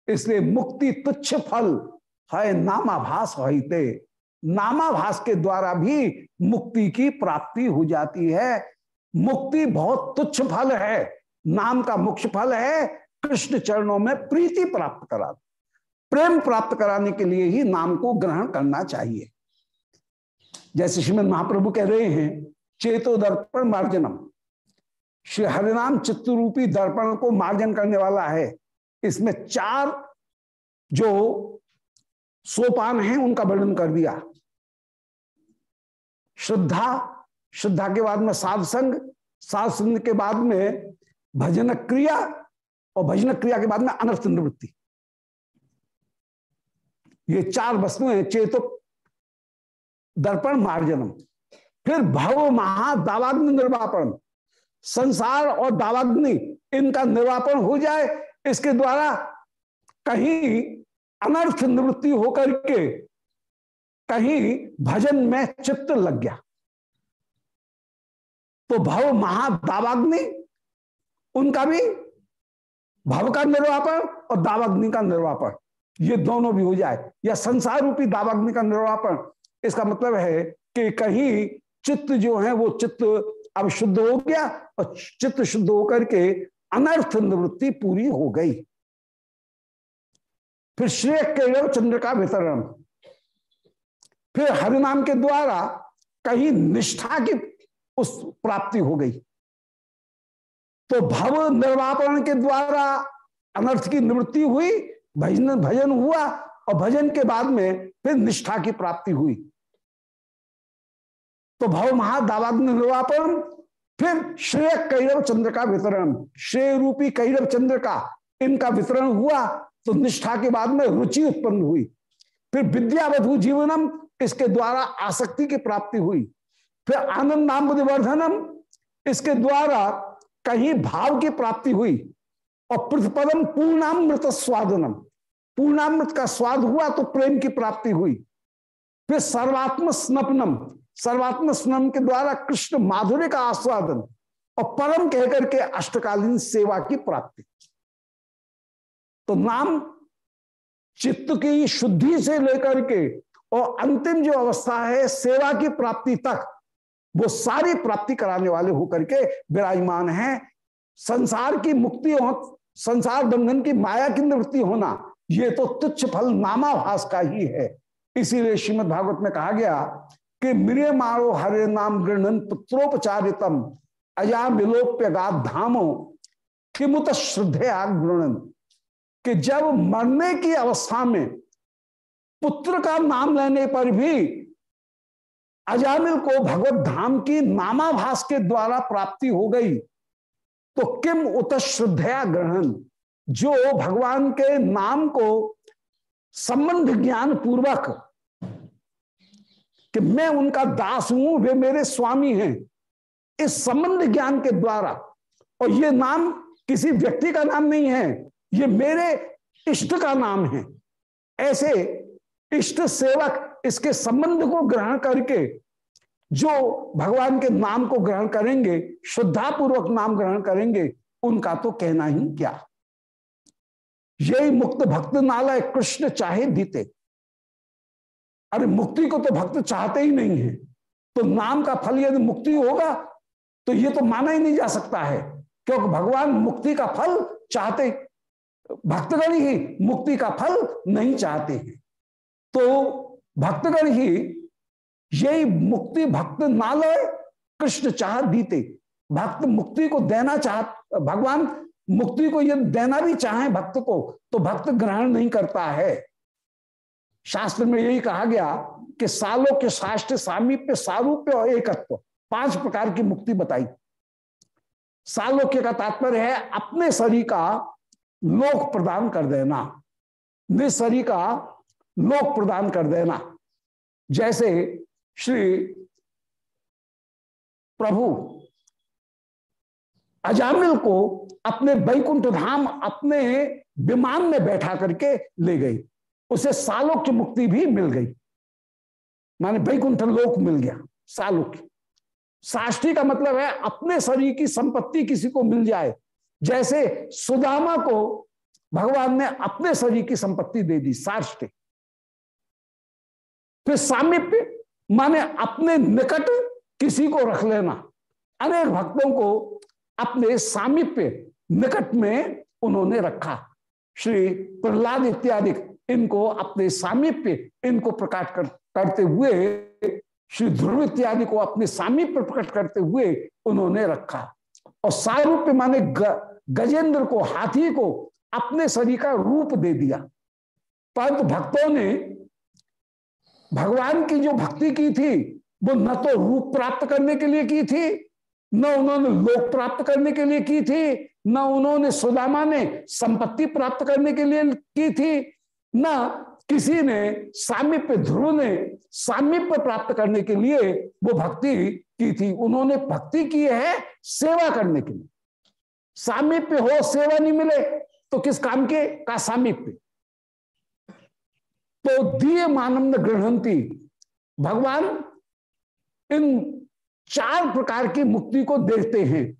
इसलिए मुक्ति तुच्छ फल है, नामाभास होते नामाभास के द्वारा भी मुक्ति की प्राप्ति हो जाती है। मुक्ति बहुत तुच्छ फल है, नाम का मुख्य फल है, कृष्ण चरणों में प्रीति प्राप्त करा प्रेम प्राप्त कराने के लिए ही नाम को ग्रहण करना चाहिए। जैसे श्रीमद महाप्रभु कह रहे हैं, चेतो दर्पण मार्जनम। श्री हरिनाम चित्तरूपी दर्पण को मार्जन करने वाला है। इसमें चार जो सोपान हैं, उनका वर्णन कर दिया। श्रद्धा श्रद्धा के बाद में साध संग साध संग के बाद में भजन क्रिया और भजन क्रिया के बाद में अनर्थ निवृत्ति। ये चार वस्तुएँ चेतो दर्पण, मार्जनम। फिर भव महा दावाग्नि निर्वापण। संसार और दावाग्नि इनका निर्वापण हो जाए, इसके द्वारा कहीं अनर्थ निवृत्ति होकर के कहीं भजन में चित्त लग गया। तो भव महादावाग्नि उनका भी भव का निर्वापण और दावाग्नि का निर्वापण, ये दोनों भी हो जाए। या संसार रूपी दावाग्नि का निर्वापण, इसका मतलब है कि कहीं चित्त जो है, वो चित्त अब शुद्ध हो गया और चित्त शुद्ध होकर के अनर्थ निवृत्ति पूरी हो गई। फिर श्रेय केवल चंद्र का वितरण। फिर हरिनाम के द्वारा कहीं निष्ठा की उस प्राप्ति हो गई। तो भव निर्वापरण के द्वारा अनर्थ की निवृत्ति हुई, भजन भजन हुआ और भजन के बाद में फिर निष्ठा की प्राप्ति हुई। तो भव निर्वापण फिर श्रेय कैरव चंद्र का वितरण। श्रेय रूपी कैरव चंद्र का इनका वितरण हुआ तो निष्ठा के बाद में रुचि उत्पन्न हुई। फिर विद्यावधु जीवनम, इसके द्वारा आसक्ति की प्राप्ति हुई। फिर आनंद नाम बुद्धिवर्धनम इसके द्वारा कहीं भाव की प्राप्ति हुई। और प्रतिपदम पूर्णामृत स्वादनम। पूर्णामृत का स्वाद हुआ तो प्रेम की प्राप्ति हुई। फिर सर्वात्म स्नपनम सर्वात्म स्नम के द्वारा कृष्ण माधुर्य का आस्वादन और परम कहकर के अष्टकालीन सेवा की प्राप्ति। तो नाम चित्त की शुद्धि से लेकर के और अंतिम जो अवस्था है, सेवा की प्राप्ति तक, वो सारी प्राप्ति कराने वाले होकर के विराजमान है। संसार की मुक्ति हो, संसार बंधन की माया की निवृत्ति होना, ये तो तुच्छ फल नामाभास का ही है। इसीलिए श्रीमद भागवत में कहा गया कि मृय मारो हरे नाम गृहण पुत्रोपचारितम। अजा विलोप्य गाध धामो किमुत श्रद्धया गृणन कि जब मरने की अवस्था में पुत्र का नाम लेने पर भी अजामिल को भगवत धाम की नामाभास के द्वारा प्राप्ति हो गई तो किम उत श्रद्धया ग्रहण जो भगवान के नाम को संबंध ज्ञान पूर्वक कि मैं उनका दास हूँ, वे मेरे स्वामी हैं। इस संबंध ज्ञान के द्वारा, और ये नाम किसी व्यक्ति का नाम नहीं है, ये मेरे इष्ट का नाम है। ऐसे इष्ट सेवक इसके संबंध को ग्रहण करके, जो भगवान के नाम को ग्रहण करेंगे शुद्धापूर्वक नाम ग्रहण करेंगे, उनका तो कहना ही क्या? यही मुक्त भक्त नालय कृष्ण चाहे दीते। अरे मुक्ति को तो भक्त चाहते ही नहीं है। तो नाम का फल यदि मुक्ति होगा तो ये तो माना ही नहीं जा सकता है। क्योंकि भगवान मुक्ति का फल चाहते, भक्तगण ही मुक्ति का फल नहीं चाहते हैं। तो भक्तगण ही, यही मुक्ति भक्त नालय कृष्ण चाह दीते। भक्त मुक्ति को देना चाह, भगवान मुक्ति को यदि देना भी चाहे भक्त को तो भक्त ग्रहण नहीं करता है। शास्त्र में यही कहा गया कि सालों के शास्त्र सामीप्य, सारूप्य और एकत्व। पाँच प्रकार की मुक्ति बताई। सालोक्य का तात्पर्य है, अपने शरीर का लोक प्रदान कर देना। निशरी का लोक प्रदान कर देना। जैसे श्री प्रभु अजामिल को अपने बैकुंठ धाम अपने विमान में बैठा करके ले गई उसे सालोक्य मुक्ति भी मिल गई। माने बैकुंठ लोक मिल गया सालोक्य साष्टी का मतलब है अपने शरीर की संपत्ति किसी को मिल जाए। जैसे सुदामा को भगवान ने अपने शरीर की संपत्ति दे दी साष्टी फिर सामिप्य, माने अपने निकट किसी को रख लेना। अनेक भक्तों को अपने सामिप्य निकट में उन्होंने रखा। श्री प्रहलाद इत्यादि इनको अपने सामीप्य इनको प्रकाश कर, करते हुए श्री ध्रुव इत्यादि को अपने सामीप्य प्रकट करते हुए उन्होंने रखा। और सारूप्य माने ग, गजेंद्र को हाथी को अपने शरीर का रूप दे दिया। परंतु भक्तों ने भगवान की जो भक्ति की थी वो न तो रूप प्राप्त करने के लिए की थी न उन्होंने लोक प्राप्त करने के लिए की थी न उन्होंने सुदामा ने संपत्ति प्राप्त करने के लिए की थी न किसी ने सामिप्य ध्रुव ने सामिप्य प्राप्त करने के लिए वो भक्ति की थी। उन्होंने भक्ति की है सेवा करने के लिए। सामिप्य हो, सेवा नहीं मिले तो किस काम के? का सामिप्य। तो दिए मानंद गृहंती, भगवान इन चार प्रकार की मुक्ति को देखते हैं।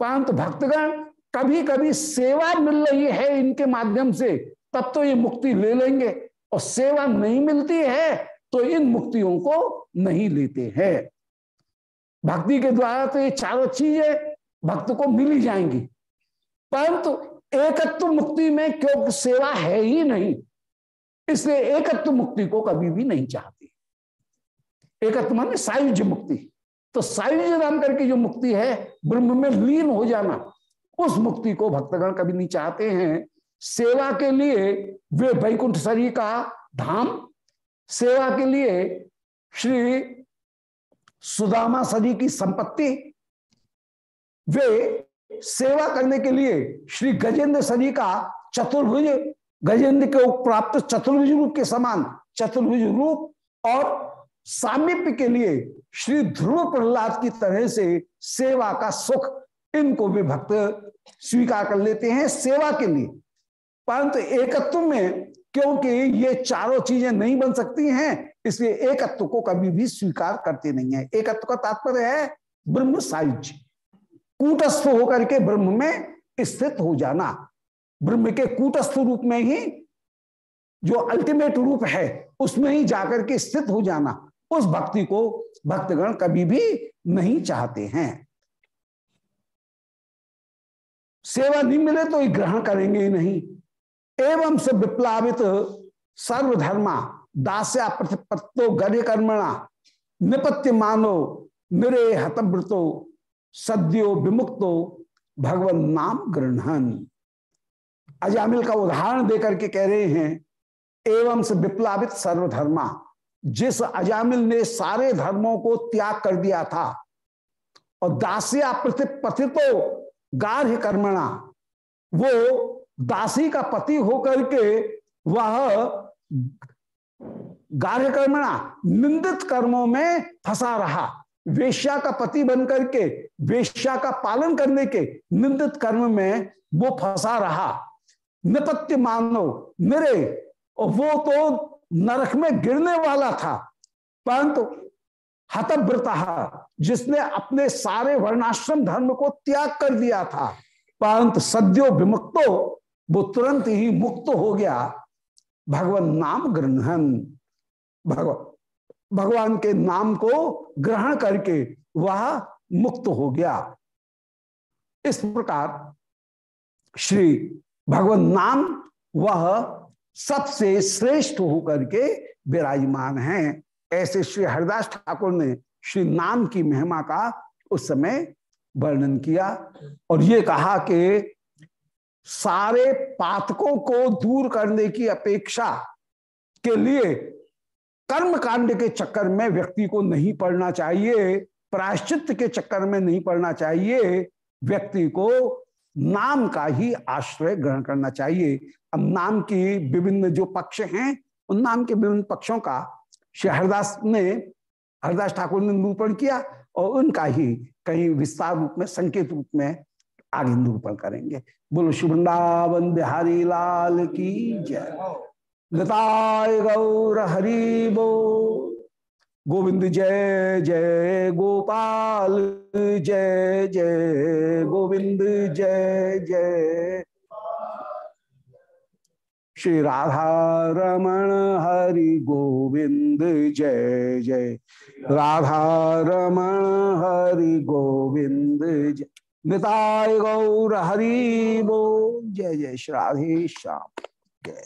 परंतु भक्तगण कभी कभी सेवा मिल रही है इनके माध्यम से। तब तो ये मुक्ति ले लेंगे और सेवा नहीं मिलती है तो इन मुक्तियों को नहीं लेते हैं। भक्ति के द्वारा तो ये चारों चीज़ें भक्त को मिल जाएँगी। परंतु एकत्व मुक्ति में क्योंकि सेवा है ही नहीं, इसलिए एकत्व मुक्ति को कभी भी नहीं चाहती। एकत्व माने सायुज्य मुक्ति। तो सायुज्य नाम करके जो मुक्ति है, ब्रह्म में लीन हो जाना, उस मुक्ति को भक्तगण कभी नहीं चाहते हैं। सेवा के लिए वे वैकुंठ सरी का धाम, सेवा के लिए श्री सुदामा सदी की संपत्ति, वे सेवा करने के लिए श्री गजेंद्र सदी का चतुर्भुज, गजेंद्र के प्राप्त चतुर्भुज रूप के समान चतुर्भुज रूप और सामिप्य के लिए श्री ध्रुव प्रहलाद की तरह से सेवा का सुख इनको भी भक्त स्वीकार कर लेते हैं सेवा के लिए। परंतु एकत्व में, क्योंकि ये चारों चीज़ें नहीं बन सकती हैं, इसलिए एकत्व को कभी भी स्वीकार करते नहीं है। एकत्व का तात्पर्य है ब्रह्म सायुज्य। कूटस्थ होकर के ब्रह्म में स्थित हो जाना। ब्रह्म के कूटस्थ रूप में ही जो अल्टीमेट रूप है, उसमें ही जाकर के स्थित हो जाना। उस भक्ति को भक्तगण कभी भी नहीं चाहते हैं। सेवा नहीं मिले तो ग्रहण करेंगे ही नहीं। एवं से विप्लावित सर्वधर्मा, दास्या प्रतिपत्तो गर्य कर्मणा निपत्य मानो, निरे हतव्रतो सद्यो विमुक्तो, भगवान नाम ग्रहण अजामिल का उदाहरण देकर के कह रहे हैं, एवं से विप्लावित सर्वधर्मा, जिस अजामिल ने सारे धर्मों को त्याग कर दिया था, और दासिया प्रतिपथितो गार्ह कर्मणा वो दासी का पति होकर के वह गार्ह कर्मणा निंदित कर्मों में फंसा रहा। वेश्या का पति बनकर के, वेश्या का पालन करने के निंदित कर्म में वो फंसा रहा। निपत्य मानो और वो तो नरक में गिरने वाला था। परंतु हतव्रता, जिसने अपने सारे वर्णाश्रम धर्म को त्याग कर दिया था। परंतु सद्यो विमुक्तो वो तुरंत ही मुक्त हो गया। भगवान नाम ग्रहण। भगवान भगवान के नाम को ग्रहण करके वह मुक्त हो गया। इस प्रकार श्री भगवान नाम वह सबसे श्रेष्ठ होकर के विराजमान हैं। ऐसे श्री हरिदास ठाकुर ने श्री नाम की महिमा का उस समय वर्णन किया और ये कहा कि सारे पातकों को दूर करने की अपेक्षा के लिए कर्म कांड के चक्कर में व्यक्ति को नहीं पढ़ना चाहिए प्रायश्चित के चक्कर में नहीं पढ़ना चाहिए, व्यक्ति को नाम का ही आश्रय ग्रहण करना चाहिए। अब नाम की विभिन्न जो पक्ष हैं, उन नाम के विभिन्न पक्षों का श्री हरिदास ने, हरिदास ठाकुर ने निरूपण किया और उनका ही कहीं विस्तार रूप में, संकेत रूप में आगे निरूपण करेंगे। बोलो शुभृंदावन बिहारी लाल की जय। लताय गौर हरि बो। गोविंद जय जय गोपाल, जय जय गोविंद, जय जय। श्री राधा रमण हरि गोविंद, जय जय। राधा रमण हरि गोविंद, जय। निताय गौर हरी बो जय जय श्राधे श्याम।